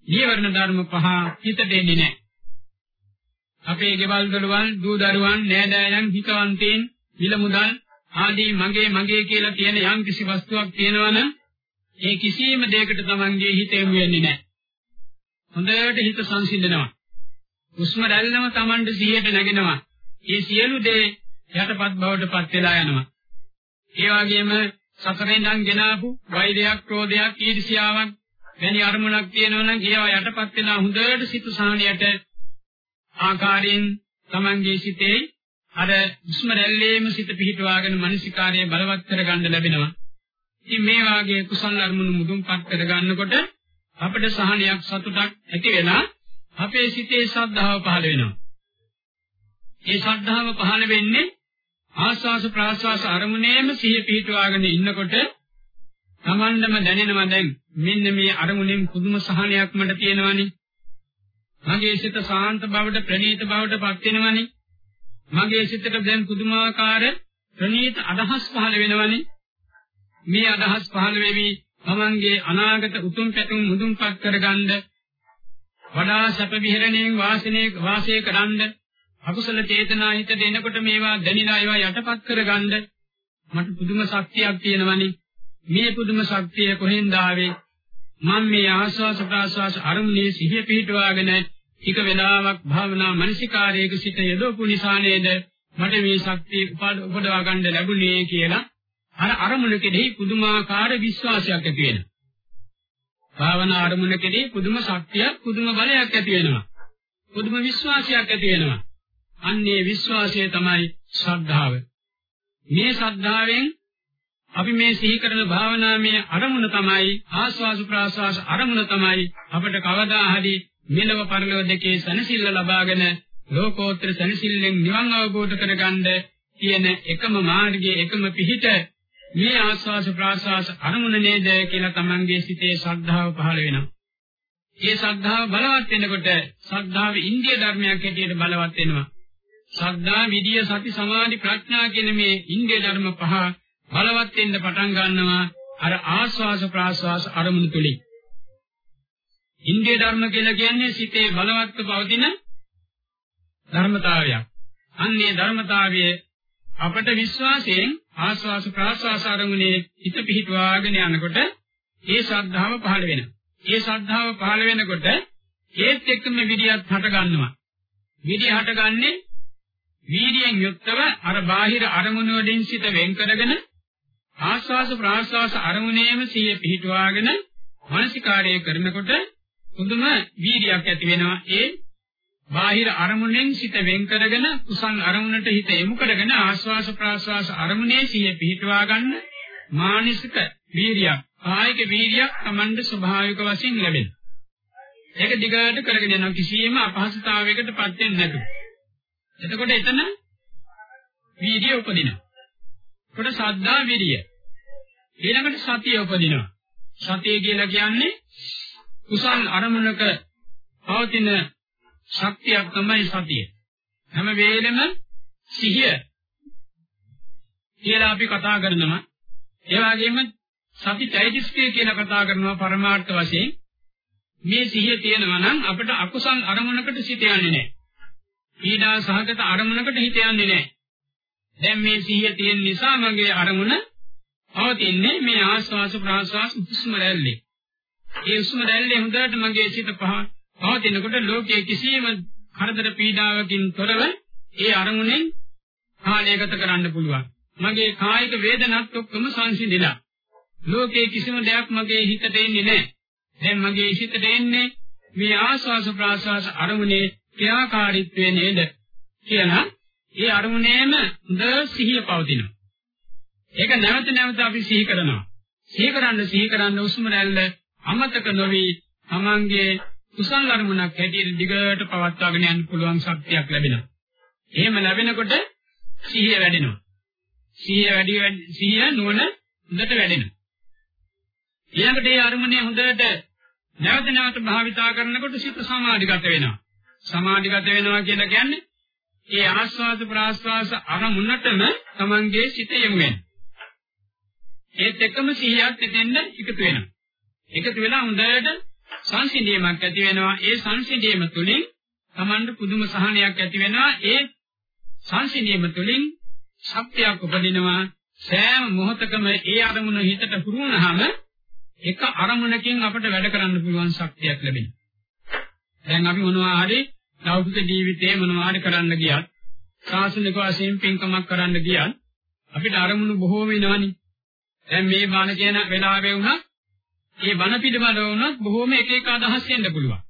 S2: නීවරණ ධර්ම පහ හිතට එන්නේ නැහැ. අපේ ගෙවල් දොරවල් දූ දරුවන් නෑදෑයන් හිතවන්තයින් විල මුදල් ආදී මගේ මගේ කියලා තියෙන යම් කිසි වස්තුවක් තියෙනවනම් ඒ කිසියම් දෙයකට තමන්ගේ හිත යොමු වෙන්නේ නැහැ. හොඳට හිත සංසිඳනවා. හුස්ම රැල්ලම තමන්ට සිහියට නැගෙනවා. ඒ සියලු දේ යටපත් බවට පත් වෙලා යනවා. ඒ වගේම සසරෙන් නම් ගෙනාවු වෛරයක්, ක්‍රෝධයක්, ඊර්ෂ්‍යාවක් වැනි අරමුණක් තියෙනවා නම් ඒවා යටපත් වෙනා හොඳට සිත සාහනියට ආකාරයෙන් තමන්ගේ සිතේ අර හුස්ම රැල්ලේම සිත පිහිටවාගෙන මනසිකාර්යය බලවත් කරගන්න ලැබෙනවා. ඉතින් මේ වාගේ කුසල අරමුණු මුදුන්පත් කර ගන්නකොට අපිට සහනයක් සතුටක් ඇති වෙලා අපේ සිතේ ශ්‍රද්ධාව පහළ වෙනවා. ඒ ශ්‍රද්ධාව පහළ වෙන්නේ ආස්වාස ප්‍රාස්වාස අරමුණේම සිහිය පිහිටවාගෙන ඉන්නකොට තමන්ටම දැනෙනවා දැන් මෙන්න මේ අරමුණෙන් පුදුම සහනයක් මට තියෙනවනේ. මගේ සිත සාන්ත බවට ප්‍රණීත බවට පත් වෙනවනේ. මගේ සිතට දැන් පුදුමාකාර ප්‍රණීත අදහස් පහළ වෙනවනේ. මේ අදහස් පහළ වෙවි තමන්ගේ අනාගත උතුම් පැතුම් මුදුන්පත් කරගන්න වඩා සැප විහරණයෙන් වාසනේ වාසය කරන්න අකුසල චේතනා හිත දෙනකොට මේවා දැනිලා ඒවා යටපත් කරගන්න මට පුදුම ශක්තියක් තියෙනවනේ මේ පුදුම ශක්තිය කොහෙන්ද ආවේ මම මේ ආස්වාස ප්‍රාස්වාස අරමුණේ සිහිය පිහිටවාගෙන ටික වෙලාවක් භාවනා මනසිකාරයක සිට යදවපු නිසා නේද මට මේ ශක්තිය උපදවා ගන්න ලැබුණේ කියලා අර අරමුණ කෙරෙහි පුදුමාකාර විශ්වාසයක් ඇති වෙනවා. භාවනා අරමුණකදී පුදුම ශක්තියක් පුදුම බලයක් ඇති වෙනවා. පුදුම විශ්වාසයක් ඇති වෙනවා. අන්නේ විශ්වාසය තමයි ශ්‍රද්ධාව. මේ ශ්‍රද්ධාවෙන් අපි මේ සිහි කරන භාවනාමය අරමුණ තමයි ආස්වාස ප්‍රාස්වාස අරමුණ තමයි අපිට කවදා හරි මෙලව පරලොව දෙකේ සනසිල්ල ලබාගෙන ලෝකෝත්තර සනසිල්ලෙන් නිවන් අවබෝධ කරගන්න තියෙන එකම මාර්ගයේ එකම පිහිට මේ ආස්වාස ප්‍රාස්වාස අරමුණ නේද කියලා Tamange සිතේ ශ්‍රද්ධාව පහළ වෙනවා. ඒ ශ්‍රද්ධාව බලවත් වෙනකොට ශ්‍රද්ධාව ඉන්දිය ධර්මයක් හැටියට බලවත් වෙනවා. ශ්‍රද්ධා, විදිය, සති, සමාධි, ප්‍රඥා කියන මේ ඉන්දිය ධර්ම පහ බලවත් වෙන්න පටන් ගන්නවා අර ආස්වාස ප්‍රාස්වාස අරමුණු තුලින්. ඉන්දිය ධර්ම කියලා කියන්නේ සිතේ බලවත්ව පවතින ධර්මතාවයක්. අන්නේ ධර්මතාවයේ අපට විශ්වාසයෙන් ආස්වාස ප්‍රාස්වාස අරමුණේ හිත පිහිටවාගෙන යනකොට ඒ ශ්‍රද්ධාව පහළ වෙනවා. ඒ ශ්‍රද්ධාව පහළ වෙනකොට ඒත් එක්කම විදියක් හට ගන්නවා. විදිය හටගන්නේ වීර්යයෙන් යුක්තව අර බාහිර අරමුණු වලින් සිත වෙන් කරගෙන ආස්වාස ප්‍රාස්වාස අරමුණේම සිය පිහිටුවාගෙන මානසිකාරය කරනකොට පුදුම වීර්යයක් ඇති වෙනවා. ඒ බාහිර අරමුණෙන් සිත වෙන් කරගෙන කුසල් අරමුණට හිත යොමු කරගෙන ආස්වාස ප්‍රාස්වාස අරමුණේ සිය පිහිටුවා ගන්න මානසික වීර්යයක් කායික වීර්යයක් Tamande ස්වභාවික වශයෙන් ලැබෙනවා. ඒක දිගට කරගෙන යනවා. කිසියම් අපහසුතාවයකට පත් වෙන්නේ නැතුව. එතකොට එතන වීර්යය උපදිනවා කොට සද්දා විරිය. ඊළඟට සතිය උපදිනවා. සතිය කියලා කියන්නේ කුසල් අරමුණක පවතින ශක්තියක් තමයි සතිය. හැම වෙලෙම සිහිය කියලා අපි කතා කරනවා. ඒ වගේම සති චෛතසිකය කියලා කතා කරනවා පරමාර්ථ වශයෙන්. මේ සිහිය තියෙනවා නම් අපිට අකුසල් අරමුණකට සිත යන්නේ නැහැ. පීඩා සහගත අරමුණකට හිත යන්නේ නැහැ. දැන් මේ සිහිය තියෙන නිසා මගේ අරමුණ පවතින්නේ මේ ආස්වාස ප්‍රාස්වාස හුස්ම රැල්ලේ. ඒ හුස්ම රැල්ලේ හොඳට මගේ සිත පහ පවතිනකොට ලෝකයේ කිසියම් කරදර පීඩාවකින් තොරව ඒ අරමුණෙන් කාලය ගත කරන්න පුළුවන්. මගේ කායික වේදනත් ඔක්කොම සංසිඳිලා. ලෝකයේ කිසිම දෙයක් මගේ හිතට එන්නේ නැහැ. දැන් මගේ හිතට එන්නේ මේ ආස්වාස ප්‍රාස්වාස අරමුණේ ක්‍රියාකාරීත්වය නේද කියලා ඒ අරමුණේම හොඳ සිහිය පවතිනවා. ඒක නැවත නැවත අපි සිහි කරනවා. සිහි කරන්න සිහි කරන්න උස්ම රැල්ල අමතක නොවි තමන්ගේ කුසල් අරමුණක් හැටියට දිගට පවත්වාගෙන යන්න පුළුවන් ශක්තියක් ලැබෙනවා. එහෙම ලැබෙනකොට සිහිය වැඩෙනවා. සිහිය වැඩි සිහිය නුවණ හොඳට වැඩෙනවා. ඊළඟට ඒ අරමුණේ හොඳට නැවත නැවත භාවිතා කරනකොට සිත සමාධිගත වෙනවා. සමාධිගත වෙනවා කියලා කියන්නේ ඒ ආස්වාද ප්‍රාස්වාස අරමුණටම Tamange සිත යොමු වෙනවා. ඒත් එක්කම සිහියක් දෙන්න එකතු වෙනවා. එකතු වෙලා හොඳට සංසිඳීමක් ඇති වෙනවා. ඒ සංසිඳීම තුළින් Tamanට පුදුම සහනයක් ඇති වෙනවා. ඒ සංසිඳීම තුළින් ශක්තියක් උපදිනවා. සෑම මොහොතකම ඒ අරමුණ හිතට පුරු වුණාම එක අරමුණකින් අපිට වැඩ කරන්න පුළුවන් ශක්තියක් ලැබෙනවා. දැන් අපි මොනවා හරි ලෞකික ජීවිතේ මොනවාරි කරන්න ගියත් සාසනික වශයෙන් පින්කමක් කරන්න ගියත් අපිට අරමුණු බොහෝ වෙනවනේ. දැන් මේ බණ කියන වෙලාවේ වුණත් ඒ බණ පිළිබඳව වුණත් බොහෝම එක එක අදහස් එන්න පුළුවන්.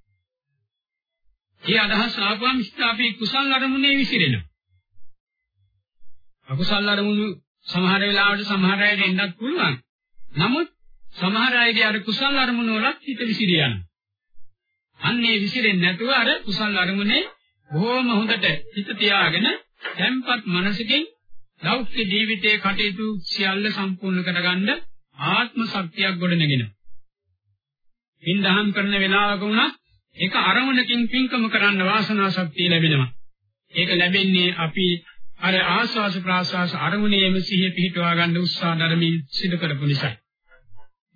S2: ඒ අදහස් ආපුවම අපි කුසල් අරමුණේ විසිරෙනවා. අකුසල් අරමුණු සමහර වෙලාවට සමහර අයට එන්නත් පුළුවන්. නමුත් සමහර අයගේ අර කුසල් අරමුණු වලත් හිත විසිරියනවා. අන්නේ විසිරෙන්නේ නැතුව අර කුසල් අරමුණේ බොහොම හොඳට හිත තියාගෙන tempat මනසකින් ලෞකික ජීවිතයේ කටයුතු සියල්ල සම්පූර්ණ කරගන්න ආත්ම ශක්තියක් ගොඩනගෙනවා. පින්දහම් කරන වෙලාවක වුණත් ඒක අරමුණකින් පින්කම කරන්න වාසනා ශක්තිය ලැබෙනවා. ඒක ලැබෙන්නේ අපි අර ආස්වාස ප්‍රාස්වාස අරමුණේම සිහිය පිහිටවා ගන්න උත්සාහ ධර්මී සිදු කරපු නිසා.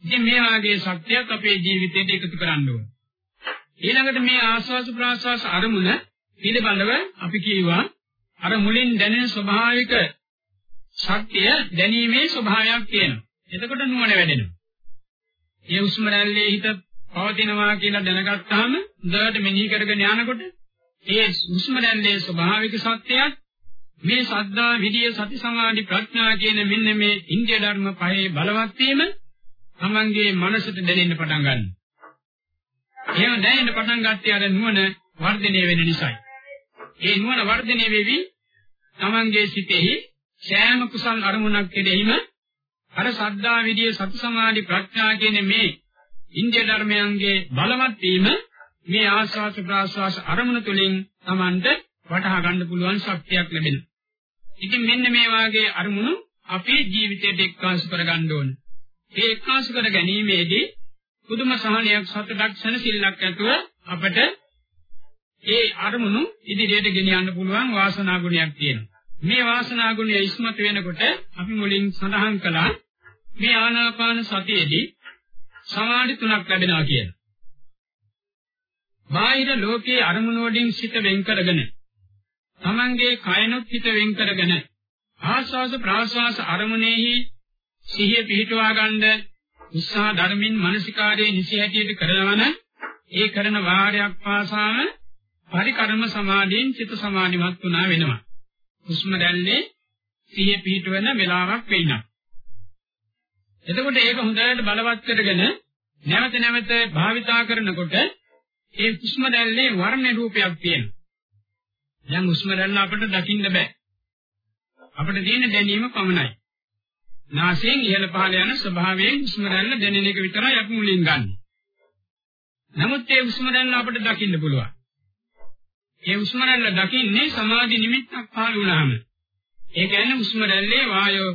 S2: ඉතින් මේ වාගේ ශක්තියක් අපේ ජීවිතයට එකතු කරන්න ඕනේ. ඊළඟට මේ ආස්වාස ප්‍රාස්වාස අරමුණ පිළිබඳව අපි කියවා අර මුලින් දැනෙන ස්වභාවික ශක්තිය දැනීමේ ස්වභාවයක් තියෙනවා. එතකොට නුවණ වැඩෙනවා. මේ උස්ම රැල්ලේ හිත පවතිනවා කියලා දැනගත්තාම හොඳට මෙනෙහි කරගෙන යනකොට ඒ උස්ම රැල්ලේ ස්වභාවික සත්‍යයක් මේ සද්ධා විදිය සති සමාධි ප්‍රඥා කියන මෙන්න මේ ඉන්දිය ධර්ම පහේ බලවත් වීම තමන්ගේ මනසට දැනෙන්න පටන් ගන්නවා. එහෙම දැනෙන්න පටන් ගත්තේ අර නුවණ වර්ධනය වෙන නිසායි. ඒ නුවණ වර්ධනය වෙවි තමන්ගේ සිතෙහි සෑම කුසල් අරමුණක් කෙරෙහිම අර සද්ධා විදියේ සති සමාධි ප්‍රඥා කියන මේ ඉන්දිය ධර්මයන්ගේ බලවත් වීම මේ ආස්වාද ප්‍රාස්වාස අරමුණ තුළින් Tamanට වටහා ගන්න පුළුවන් ශක්තියක් ලැබෙනවා. ඉතින් මෙන්න මේ වාගේ අරමුණු අපේ ජීවිතයට එක්කාසු කරගන්න ඕන. ඒ එක්කාසු කර ගැනීමේදී පුදුම සහනයක් සතුටක් සැනසෙල්ලක් ඇතුව අපට ඒ අරමුණු ඉදිරියට ගෙනියන්න පුළුවන් වාසනා ගුණයක් තියෙනවා. මේ වාසනා ගුණය ඉස්මතු වෙනකොට අපි මුලින් සඳහන් කළා මේ ආනාපාන සතියේදී සමාධි තුනක් ලැබෙනවා කියන. බාහිර ලෝකයේ අරමුණු වලින් සිත වෙන් කරගෙන තමන්ගේ කයනොත් හිත වෙන් කරගෙන ආස්වාස ප්‍රාස්වාස අරමුණෙහි සිහිය පිහිටුවා ගන්න උත්සාහ ධර්මින් මානසිකාරයේ නිසි හැටියට කරනවන ඒ කරන වාරයක් පාසාම පරිකර්ම සමාධියෙන් චිත්ත සමාධිමත් වුණා වෙනවා. හුස්ම දැල්ලේ සිහිය පිහිටවන වෙලාවක් වෙයිනම්. එතකොට ඒක හොඳට බලවත් කරගෙන නැවත නැවත භාවිතා කරනකොට ඒ හුස්ම දැල්ලේ වර්ණ රූපයක් තියෙනවා. දැන් හුස්ම දැල්ල අපිට දකින්න බෑ. අපිට තියෙන දැනීම පමණයි. නාසයෙන් ඉහළ පහළ යන ස්වභාවයෙන් හුස්ම දැල්ල දැනෙන එක විතරයි අපි මුලින් ගන්න. නමුත් ඒ හුස්ම දැල්ල අපිට දකින්න පුළුවන්. ඒ හුස්ම රැල්ල දකින්නේ සමාධි නිමිත්තක් පහළ වුණාම. ඒ කියන්නේ හුස්ම රැල්ලේ වායෝ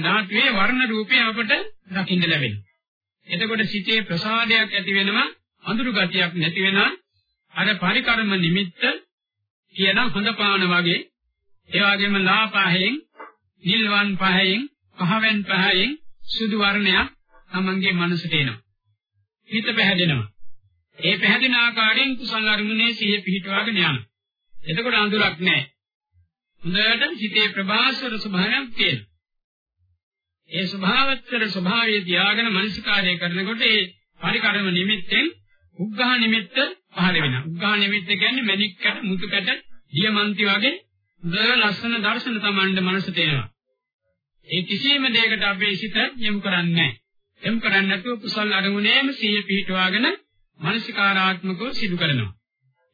S2: ධාතුවේ වර්ණ රූපය අපට දකින්න ලැබෙනවා. එතකොට සිතේ ප්‍රසාදයක් ඇති වෙනවා, අඳුරු ගතියක් නැති වෙනවා. අර පරිකර්ම නිමිත්ත කියන හොඳ පාන වගේ ඒ වගේම ලාපහයෙන්, නිල්වන් පහයෙන්, පහවෙන් පහයෙන් සුදු වර්ණයක් තමන්ගේ මනසට එනවා. හිත පැහැදෙනවා. ඒ පැහැදින ආකාරයෙන් කුසල අරමුණේ සිහිය පිහිටවාගෙන යනවා. එතකොට අඳුරක් නැහැ. හොඳට සිතේ ප්‍රභාස්වර ස්වභාවයක් තියෙනවා. ඒ ස්වභාවත්තර ස්වභාවය තියාගෙන මනසිකාරය කරනකොට ඒ පරිකරම නිමිත්තෙන් උග්ඝහ නිමිත්ත පහළ වෙනවා. උග්ඝහ නිමිත්ත කියන්නේ මණික්කට මුතුකට දියමන්ති වගේ ද ලස්සන දර්ශන තමන්ගේ මනසට එනවා. ඒ කිසියම් දෙයකට අපේ සිත යොමු කරන්නේ නැහැ. යොමු කරන්නේ නැතුව කුසල අරමුණේම සිහිය පිහිටවාගෙන මානසිකාරාත්මකව සිදු කරනවා.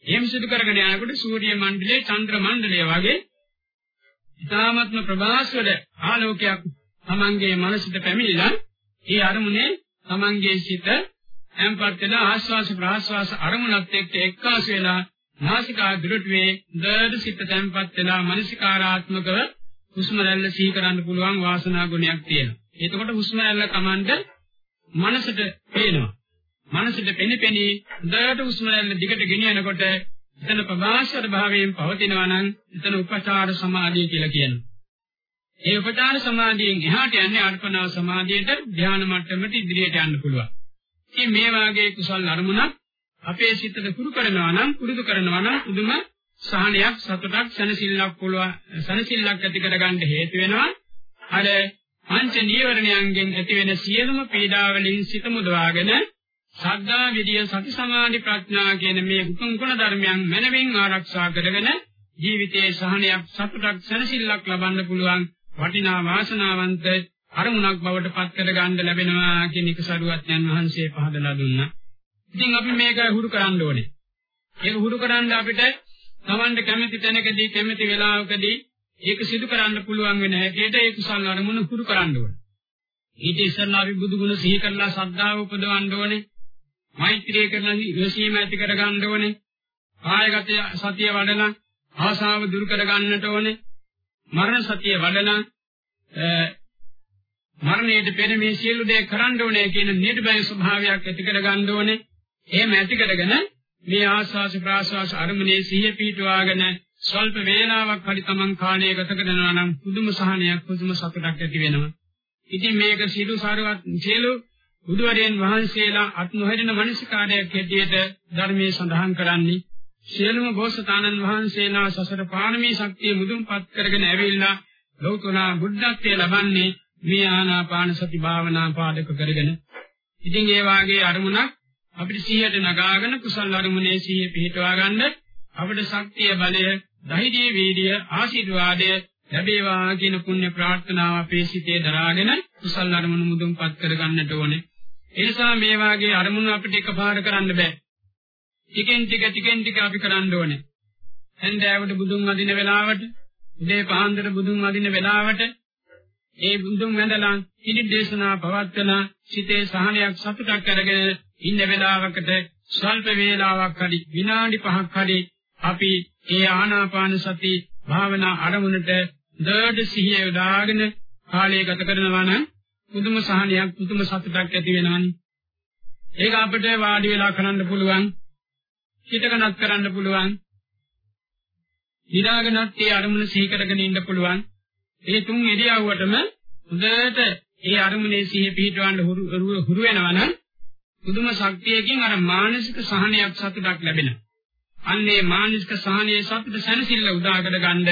S2: එහෙම සිදු කරගෙන යනකොට සූර්ය මණ්ඩලයේ චන්ද්‍ර මණ්ඩලය වගේ ඉතාමත්ම ප්‍රභාස්වර ආලෝකයක් තමන්ගේ මනසට පැමිණිලා ඒ අරමුණේ තමන්ගේ සිත එම්පත් වෙලා ආස්වාස ප්‍රාස්වාස අරමුණත් එක්ක එක්කාස වෙලා නාසිකා දුරටුවේ දඩ සිත තැම්පත් වෙලා මනසිකාරාත්මකව හුස්ම රැල්ල සිහි කරන්න පුළුවන් වාසනා ගුණයක් තියෙනවා. එතකොට හුස්ම රැල්ල Tamande මනසට පේනවා. මනසට පෙනිපෙනී හොඳට උස්ම රැල්ල දිගට ගෙනියනකොට එතන ප්‍රභාෂර භාවයෙන් පවතිනවා නම් එතන උපචාර සමාධිය කියලා කියනවා. ඒ උපචාර සමාධියෙන් එහාට යන්නේ අර්පණා සමාධියට ධ්‍යාන මට්ටමට ඉදිරියට යන්න පුළුවන්. ඉතින් මේ වාගේ කුසල් අරමුණක් අපේ සිතට පුරු කරනවා නම් පුරුදු කරනවා නම් පුදුම සහනයක් සතුටක් සනසිල්ලක් පුළුවන් සනසිල්ලක් ඇති කරගන්න හේතු වෙනවා. අර පංච නීවරණයන්ගෙන් ඇතිවෙන සියලුම පීඩාවලින් සිත මුදවාගෙන ශ්‍රද්ධා විදිය සති සමාධි ප්‍රඥා කියන මේ උතුම් ගුණ ධර්මයන් මනමින් ආරක්ෂා කරගෙන ජීවිතයේ සහනයක් සතුටක් සැනසෙල්ලක් ලබන්න පුළුවන් වටිනා වාසනාවන්ත අරමුණක් බවට පත් කර ගන්න ලැබෙනවා කියන එක සරුවත්යන් වහන්සේ පහදලා දුන්නා. ඉතින් අපි මේක හුරු කරන්න ඕනේ. ඒක හුරු කරන්න අපිට Tamande කැමති තැනකදී කැමති වෙලාවකදී ඒක සිදු කරන්න පුළුවන් වෙන හැටියට ඒ කුසල අරමුණ හුරු කරන්න ඕනේ. ඊට ඉස්සෙල්ලා අපි බුදු ගුණ සිහි කරලා ශ්‍රද්ධාව උපදවන්න ඕනේ. මෛත්‍රිය කරලා ඉවසීම ඇති කර ගන්න ඕනේ. කායගත සතිය වඩලා ආසාව දුරු කර ගන්නට ඕනේ. මරණ සතිය වඩලා මරණයට පෙර මේ සියලු දේ කරන්න ඕනේ කියන නිර්භය ස්වභාවයක් ඇති කර ගන්න ඕනේ. එහෙම ඇති කරගෙන මේ ආස්වාස ප්‍රාස්වාස අරමුණේ සිහිය පිටවාගෙන ස්වල්ප වේලාවක් හරි තමන් කාලය ගත කරනවා නම් පුදුම සහනයක් පුදුම සතුටක් ඇති වෙනවා. ඉතින් මේක සිළු සාරවත් සියලු බුදුවරයන් වහන්සේලා අත් නොහැරෙන මනසිකාරයක් හැටියට ධර්මයේ සඳහන් කරන්නේ සියලුම බෝසතාණන් වහන්සේලා සසර පාරමී ශක්තිය මුදුන්පත් කරගෙන ඇවිල්ලා ලෞතුනා බුද්ධත්වයේ ලබන්නේ මේ ආනාපාන සති භාවනා පාදක කරගෙන. ඉතින් ඒ වාගේ අරමුණක් අපිට සිහියට නගාගෙන කුසල අරමුණේ සිහිය පිහිටවා ගන්න අපිට ශක්තිය බලය ධෛර්ය වීර්ය ආශිර්වාදය ලැබේවා කියන පුණ්‍ය ප්‍රාර්ථනාව අපේ සිතේ දරාගෙන කුසල අරමුණු මුදුන්පත් කර ගන්නට ඕනේ. ඒ නිසා මේ වාගේ අරමුණු අපිට එකපාර කරන්න බෑ. ටිකෙන් ටික ටිකෙන් ටික අපි කරන්න ඕනේ. හන්දෑවට බුදුන් වදින වෙලාවට, උදේ පහන්දර බුදුන් වදින වෙලාවට ඒ බුදුන් වැඳලා ඉනි දේශනා පවත්වන සිතේ සහනයක් සතුටක් අරගෙන ඉන්න වෙලාවකට ස්වල්ප වේලාවක් හරි විනාඩි 5ක් හරි අපි ඒ ආනාපාන සති භාවනා අරමුණට දඩ සිහිය යොදාගෙන කාලය ගත කරනවා නම් පුදුම සහනයක් පුදුම සතුටක් ඇති වෙනවානේ. ඒක අපිට වාඩි වෙලා කරන්න පුළුවන්. හිතකනක් කරන්න පුළුවන්. නිදාගෙනත් ඒ අරමුණ සිහි කරගෙන ඉන්න පුළුවන්. ඒ තුන් ඉරියව්වටම හොඳට ඒ අරමුණේ සිහිය පිහිටවන්න හුරු වෙනවා නම් පුදුම ශක්තියකින් අර මානසික සහනයක් සතුටක් ලැබෙනවා. අන්නේ මානසික සහනයේ සතුට සැනසෙල්ල උදා කර ගන්න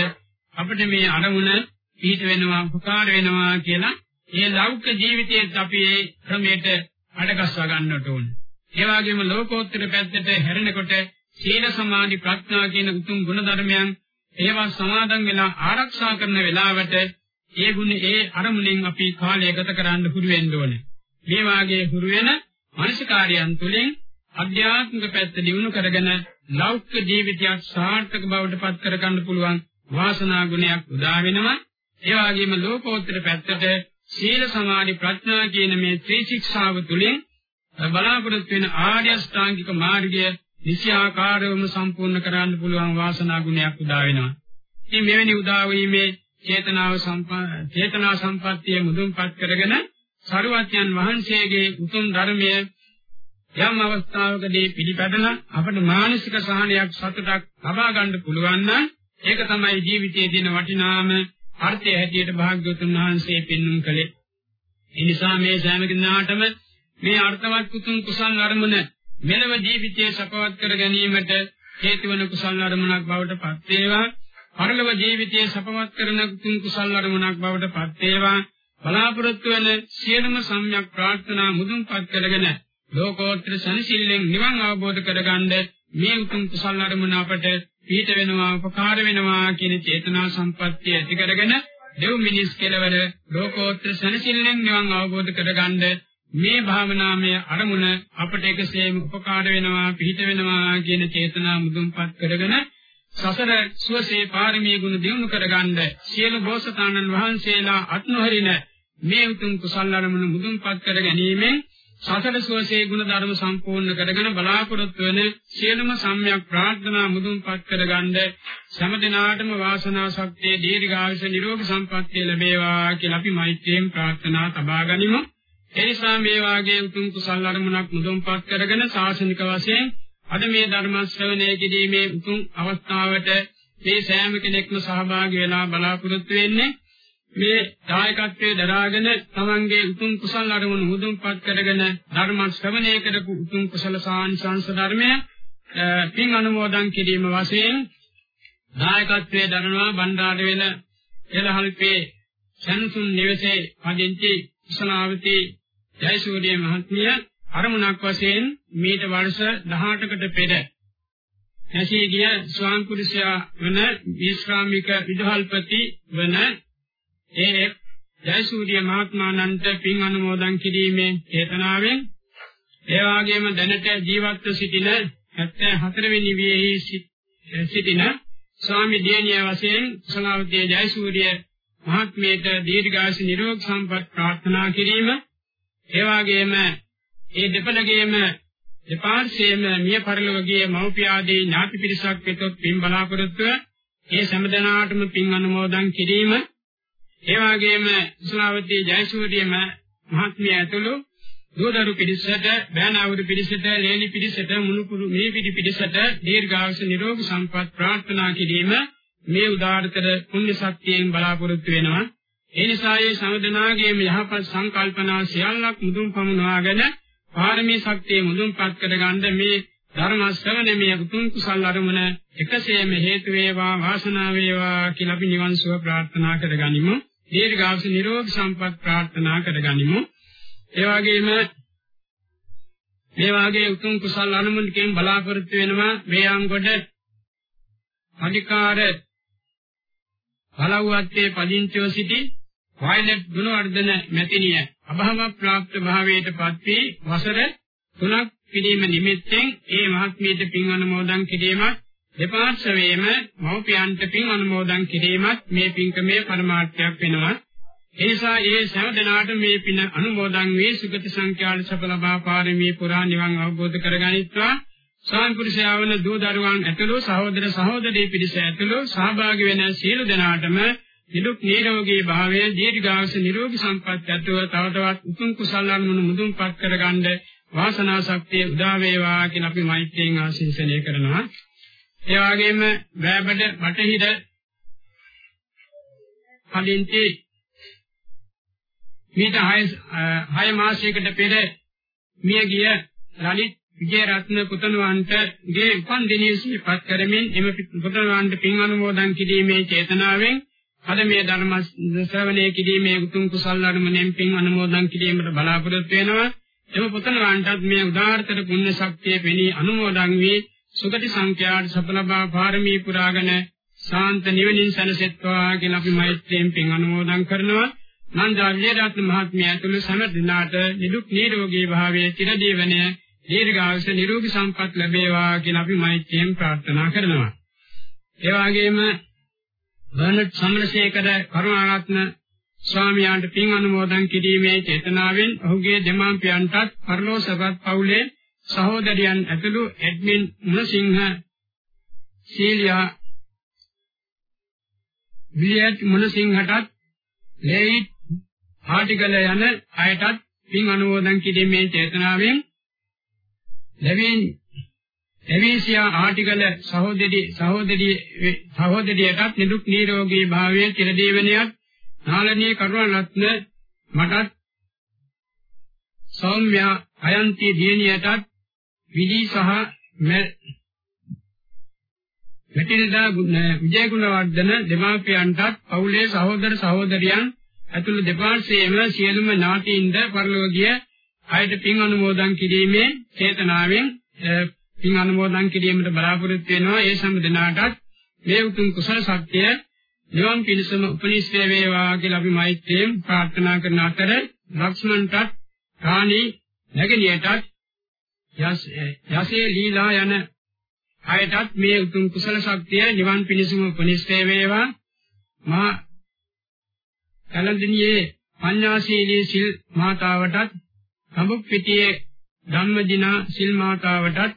S2: අපිට මේ අරමුණ පිහිට වෙනවා, උපකාර වෙනවා කියලා ඒ ලෞකික ජීවිතයේත් අපි ඒ ක්‍රමයට අඩගස්වා ගන්නට ඕනේ. ඒ වගේම ලෝකෝත්තර පැත්තට හැරෙනකොට සීල සමාධි ප්‍රඥා කියන උතුම් ගුණ ධර්මයන් ඒවා සමාදන් වෙලා ආරක්ෂා කරන වෙලාවට ඒ ගුණ ඒ අරමුණෙන් අපි කාලය ගත කරන්න හුරු වෙන්න ඕනේ. මේ වාගේ හුරු වෙන මානසිකාරයන් තුළින් අධ්‍යාත්මික පැත්ත දියුණු කරගෙන ලෞකික ජීවිතයක් සාර්ථක බවට පත් කර ගන්න පුළුවන් වාසනා ගුණයක් උදා වෙනවා. ඒ වගේම ලෝකෝත්තර පැත්තට සීල සමාධි ප්‍රඥා කියන මේ ත්‍රිශික්ෂාව තුළින් බලාපොරොත්තු වෙන ආර්ය අෂ්ටාංගික මාර්ගය නිසියාකාරවම සම්පූර්ණ කරන්න පුළුවන් වාසනා ගුණයක් උදා වෙනවා. ඉතින් මෙවැනි උදා වීමේ චේතනාව චේතනා සම්පත්තිය මුදුන්පත් කරගෙන සරුවත්යන් වහන්සේගේ උතුම් ධර්මය යම් අවස්ථාවකදී පිළිපැදලා අපට මානසික සහනයක් සතුටක් ලබා ගන්න පුළුවන් නම් ඒක තමයි ජීවිතයේ දින වටිනාම අර්ථය හැටියට භාග්‍යවතුන් වහන්සේ පෙන්වුම් කළේ. ඒ නිසා මේ සෑම දිනාටම මේ අර්ථවත් කුතුම් කුසල් අරමුණ මෙලව ජීවිතයේ සපවත් කර ගැනීමට හේතු වන කුසල් අරමුණක් බවට පත් වේවා. පරලොව ජීවිතයේ සපවත් කරන කුතුම් කුසල් අරමුණක් බවට පත් වේවා. බලාපොරොත්තු වන සියලුම සම්‍යක් ප්‍රාර්ථනා මුදුන්පත් කරගෙන ලෝකෝත්තර සනසිල්ලෙන් නිවන් අවබෝධ කරගන්න මේ උතුම් කුසල් අරමුණ අපට පිහිට වෙනවා උපකාර වෙනවා කියන චේතනා සම්පත්තිය ඇති කරගෙන දෙව් මිනිස් කෙලවර ලෝකෝත්තර සනසිල්ලෙන් නිවන් අවබෝධ කරගන්න මේ භාවනාමය අරමුණ අපට එකසේම උපකාර වෙනවා පිහිට වෙනවා කියන චේතනා මුදුන්පත් කරගෙන සසර සුවසේ පාරමී ගුණ දිනු කරගන්න සියලු බෝසතාණන් වහන්සේලා අත්නොහරින මේ උතුම් කුසල් අරමුණ මුදුන්පත් කර ගැනීමෙන් සසර සුවසේ ගුණ ධර්ම සම්පූර්ණ කරගෙන බලාපොරොත්තු වන සියලුම සම්‍යක් ප්‍රාර්ථනා මුදුන්පත් කරගන්න සෑම දිනාටම වාසනා ශක්තිය දීර්ඝායුෂ නිරෝගී සම්පන්නිය ලැබේවා කියලා අපි මෛත්‍රියෙන් ප්‍රාර්ථනා තබා ගනිමු. ඒ නිසා මේ වාගේ උතුම් කුසල් අරමුණක් මුදුන්පත් කරගෙන ශාසනික වශයෙන් අද මේ ධර්ම ශ්‍රවණයේදී මේ උතුම් අවස්ථාවට මේ සෑම කෙනෙක්ම සහභාගී වෙලා බලාපොරොත්තු වෙන්නේ. මේ දායකත්වයේ දරාගෙන තමන්ගේ උතුම් කුසල් අරමුණු මුදුන්පත් කරගෙන ධර්ම ශ්‍රවණය කරපු උතුම් කුසල සාංශංශ ධර්මය පින් අනුමෝදන් කිරීම වශයෙන් දායකත්වයේ දරනවා බණ්ඩාරවැල එළහල්පේ සන්සුන් නිවසේ පදිංචි කුසලාවතී ජයසූරිය මහත්මිය අරමුණක් වශයෙන් මීට වර්ෂ 18කට පෙර ඇසී ගිය ස්වාම පුරුෂයා වන විශ්‍රාමික විදුහල්පති වන ඒ ජයසූරිය මහත්මයාණන්ට පින් අනුමෝදන් කිරීමේ චේතනාවෙන් ඒ වගේම දැනට ජීවත්ව සිටින 74 වෙනි වියෙහි සිටින ස්වාමි දියණිය වශයෙන් කුසලාවතී ජයසූරිය මහත්මියට දීර්ඝායස නිරෝග සම්පත් ප්‍රාර්ථනා කිරීම ඒ වගේම ඒ දෙපළගේම දෙපාර්ශ්වයේම මිය පරලොවගේ මව්පිය ආදී ඥාති පිරිසක් වෙතොත් පින් බලාපොරොත්තුව ඒ සම්දනාටම පින් අනුමෝදන් කිරීම. ඒ වගේම කුසලාවතී ජයසූරියම මහත්මිය ඇතුළු දෝදරු පිරිසට බෑනාවුරු පිරිසට ලේලි පිරිසට මුණුපුරු මේ පිටි පිරිසට දීර්ඝායුෂ නිරෝගී සම්පත් ප්‍රාර්ථනා කිරීම. මේ උදාාරතර පුණ්‍ය ශක්තියෙන් බලාපොරොත්තු වෙනවා. ඒ නිසා මේ සමදනාගේම යහපත් සංකල්පනා සියල්ලක් මුදුන් පමුණවාගෙන පාරමී ශක්තිය මුදුන්පත් කරගන්න මේ ධර්ම ශ්‍රවණමේ උතුම් කුසල් අරමුණ එකසේම හේතු වේවා වාසනාව වේවා කියලා අපි නිවන් සුව ප්‍රාර්ථනා කරගනිමු. දීර්ඝාස නිරෝගී සම්පත් ප්‍රාර්ථනා කරගනිමු. ඒ වගේම මේ වාගේ උතුම් කුසල් අනුමුණකින් බලාපොරොත්තු වෙනවා. මේ අංගොඩ අධිකාර බලවත්යේ පදිංචිව සිටි වයලට් ගුණවර්ධන මැතිණිය අභාව ප්‍රාප්ත භාවයට පත් වී වසර 3ක් කිරීම නිමිත්තෙන් ඒ මහත්මියට පින් අනුමෝදන් කිරීමත් දෙපාර්ශවයේම මව්පියන්ට පින් අනුමෝදන් කිරීමත් මේ පින්කමේ පරමාර්ථයක් වෙනවා. ඒ නිසා ඒ සෑම දිනාට මේ පින අනුමෝදන් වී සුගති සංඛ්‍යාල සඵ ලබා පාරමී පුරා නිවන් අවබෝධ කරගනිත්වා. සාන්පුරුෂයවන දූ දරුවන් ඇතුළු සහෝදර සහෝදරී පිරිස ඇතුළු සහභාගී වෙන සියලු දෙනාටම නිදුක් නිරෝගී භාවය දීර්ඝායුෂ නිරෝගී සම්පත් ඇතුව තව තවත් උතුම් කුසල අනුමුණු මුදුන්පත් කරගන්න වාසනා ශක්තිය උදා වේවා කියලා අපි මෛත්‍රියෙන් ආශිර්වාදනය කරනවා. ඒ වගේම බෑබඩ බටහිර කලින්ති මීට 6 මාසයකට පෙර මිය ගිය ලලිත් විජේරත්න පුතණුවන්ටගේ උපන් දිනයේ සිහිපත් කරමින් එම පුතණුවන්ට පින් අනුමෝදන් කිරීමේ චේතනාවෙන් අද මේ ධර්ම ශ්‍රවණය කිරීමේ උතුම් කුසල් ධර්මයෙන් පින් අනුමෝදන් කිරීමට බලාපොරොත්තු වෙනවා. එම පුතණුවන්ටත් මේ උදාාරතර පුණ්‍ය ශක්තිය පෙනී අනුමෝදන් වී සුගති සංඛ්‍යාට සඵලබා පාරමී පුරාගෙන ශාන්ත නිවනින් සැනසෙත්වා කියලා අපි මෛත්‍රියෙන් පින් අනුමෝදන් කරනවා. නන්දා විජේරත්න මහත්මිය ඇතුළු සෑම දිනාට නිදුක් නිරෝගී භාවයේ චිරජීවනය දීර්ඝායුෂ නිරෝගී සම්පත් ලැබේවා කියලා අපි මෛත්‍රියෙන් ප්‍රාර්ථනා කරනවා. ඒ වගේම බර්නඩ් සමරසේකර කරුණාරත්න ස්වාමියාට පින් අනුමෝදන් කිරීමේ චේතනාවෙන් ඔහුගේ දෙමාපියන්ටත් පරලෝසගත පවුලේ සහෝදරියන් ඇතුළු එඩ්මින් මුණසිංහ සීලියා විලියට් මුණසිංහටත් ලේයිට් ආටිකල යන අයටත් පින් අනුමෝදන් කිරීමේ චේතනාවෙන් ලැබෙන එවීසියා ආටිකල සහෝදරි සහෝදරි සහෝදරියටත් නිදුක් නිරෝගී භාවයේ චිරදීවනයත් නාලනී කරුණාරත්න මටත් සෞම්‍ය අයන්ති දිනියටත් විදි සහ මෙටිනදා විජයගුණවර්ධන දෙමාපියන්ටත් පවුලේ සහෝදර සහෝදරියන් ඇතුළු දෙපාර්ශ්වයේම සියලුම ඥාතීන්ද පරලෝකීය අයට පින් අනුමෝදන් කිරීමේ චේතනාවෙන් පින් අනුමෝදන් කිරීමට බලාපොරොත්තු වෙනවා. ඒ සෑම දිනාටත් මේ උතුම් කුසල ශක්තිය නිවන් පිණසම උපනිශ්‍රේ වේවා කියලා අපි මෛත්‍රියෙන් ප්‍රාර්ථනා කරන අතර ලක්ෂ්මන්ටත් රාණි නැගණියටත් යසේ ලීලා යන අයටත් මේ උතුම් කුසල ශක්තිය නිවන් පිණසම උපනිශ්‍රේ වේවා. මා කලන්දිනියේ පඤ්ඤාශීලී සිල් මාතාවටත් සමුප්පිටියේ ධම්මදිනා සිල් මාතාවටත්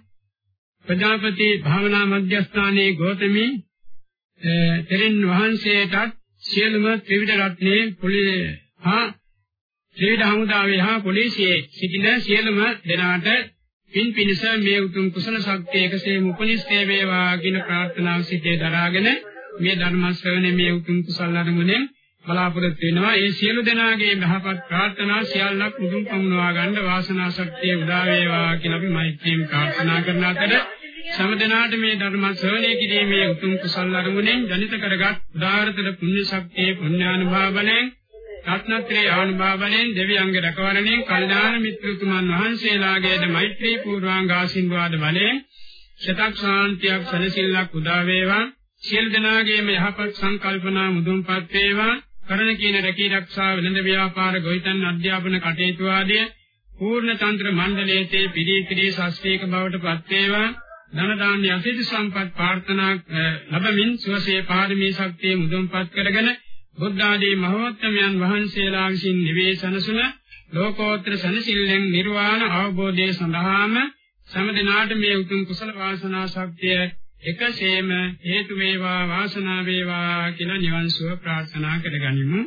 S2: ප්‍රජාපති භාවනා මධ්‍යස්ථානයේ ගෝතමී තෙරින් වහන්සේටත් සියලුම ත්‍රිවිධ රත්නේ පොලිස් හා ත්‍රිවිධ හමුදාවේ හා පොලිසියේ සිටින සියලුම දෙනාට පින් පිනිස මේ උතුම් කුසල ශක්තිය එකසේ මුපනිස්තේ වේවා කියන ප්‍රාර්ථනාව සිටේ දරාගෙන මේ ධර්ම ශ්‍රවණය මේ උතුම් කුසල අනුමුණෙන් බලාපොරොත්තු වෙනවා. ඒ සියලු දෙනාගේ මහපත් ප්‍රාර්ථනා සියල්ලක් මුදුන් පමුණවා ගන්න වාසනා ශක්තිය උදා වේවා කියලා අපි මෛත්‍රියෙන් ප්‍රාර්ථනා කරන අතර සමදනාට මේ ධර්ම ශ්‍රවණය කිරීමේ උතුම් කුසල අරමුණෙන් ජනිත කරගත් උදාාරතර පුණ්‍ය ශක්තිය පුණ්‍යානුභාවයෙන් රත්නත්‍රේ ආනුභාවයෙන් දෙවියන්ගේ රැකවරණයෙන් කල්යාණ මිත්‍රතුමන් වහන්සේලාගේද මෛත්‍රී පූර්වාංග ආශිර්වාද බලයෙන් ශතක් ශාන්තියක් සැලසිල්ලක් උදා වේවා සියලු දෙනාගේම යහපත් සංකල්පනා මුදුන්පත් වේවා කරන කියන රැකී ආරක්ෂා වෙළඳ ව්‍යාපාර ගොවිතැන් අධ්‍යාපන කටයුතු ආදී පූර්ණ තන්ත්‍ර මණ්ඩලයේ පිළී පිළී ශාස්ත්‍රීය බවට පත් වේවා. ධන දාන්‍ය අසිත සම්පත් ප්‍රාර්ථනා ලැබමින් සුවසේ පාරමී ශක්තිය මුදුන්පත් කරගෙන බුද්ධ ආදී මහෝත්තමයන් වහන්සේලා විසින් නිවේසනසුන ලෝකෝත්තර සනසිල්ලෙන් නිර්වාණ අවබෝධය සඳහාම සමදිනාට මේ උතුම් කුසල වාසනා ශක්තිය එකසේම හේතු වේවා වාසනා වේවා කියලා නිවන් සුව ප්‍රාර්ථනා කරගනිමු.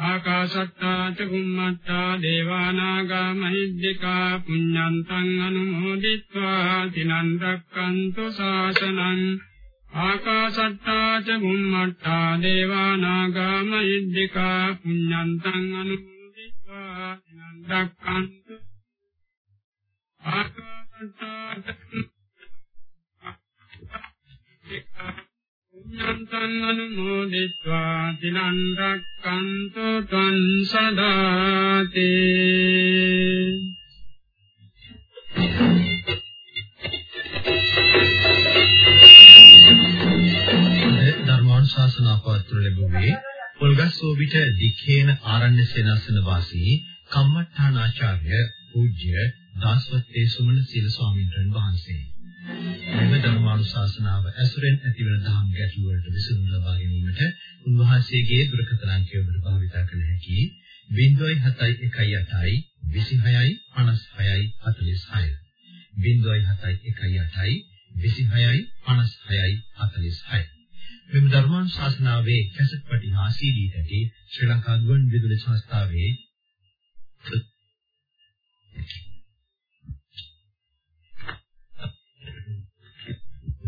S2: ආකාශත්තාච බුම්මත්තා දේවානාගා මහිද්దికා පුඤ්ඤන්තං අනුමෝදිත්වා තිනං රක්칸තු ශාසනං ආකාශත්තාච බුම්මත්තා දේවානාගා මහිද්దికා පුඤ්ඤන්තං අනුමෝදිත්වා තිනං රක්칸තු ආකාශත්තාච පුඤ්ඤන්තං අනුමෝදිत्वा තිනං රක්칸තු තං සදාති
S1: ධර්මානුශාසනා පවත්වනු ලැබුවේ පොල්ගස්සෝවිට දිඛේන ආරණ්‍ය සේනාසන වාසී කම්මඨානාචාර්ය පූජ්‍ය දාසවත්තේ සුමන සීල ස්වාමීන් වහන්සේ. මෙම ධර්මානුශාසනාව ඇසුරෙන් ඇතිවන දහම් ගැටළු වලට විසඳුම් ලබා ගැනීමට උන්වහන්සේගේ දුරකථන අංකය ඔබට භාවිත කළ හැකි 07118 26යි 56යි 46 07118 26යි 56යි 46 මෙම ධර්මානුශාසනාවේ කැසට් පටි හා CD තැටි ශ්‍රී ලංකා ගුවන් විදුලි සංස්ථාවේ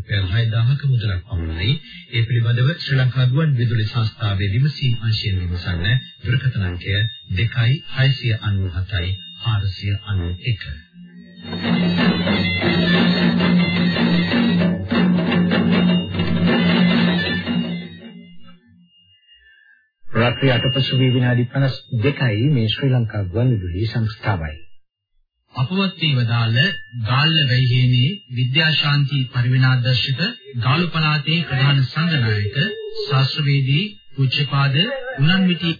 S1: රුපියල් 6000ක මුදලක් පමණයි. ඒ පිළිබඳව ශ්‍රී ලංකා ගුවන් විදුලි සංස්ථාවේ විමසීම් අංශයෙන් විමසන්න දුරකථන අංකය 2697 491
S3: රාත්‍රී 8:00 පසු විනාඩි 52යි මේ ශ්‍රී ලංකා ගුවන්විදුලි සංස්ථාවයි.
S1: අපවත් වේවදාල ගාල්ල වැහිහේනේ විද්‍යාශාන්ති පරිවිනාදර්ශක ගාලු පළාතේ ප්‍රධාන සංඝනායක ශාස්ත්‍රවේදී පූජ්‍යපාද උනන්විති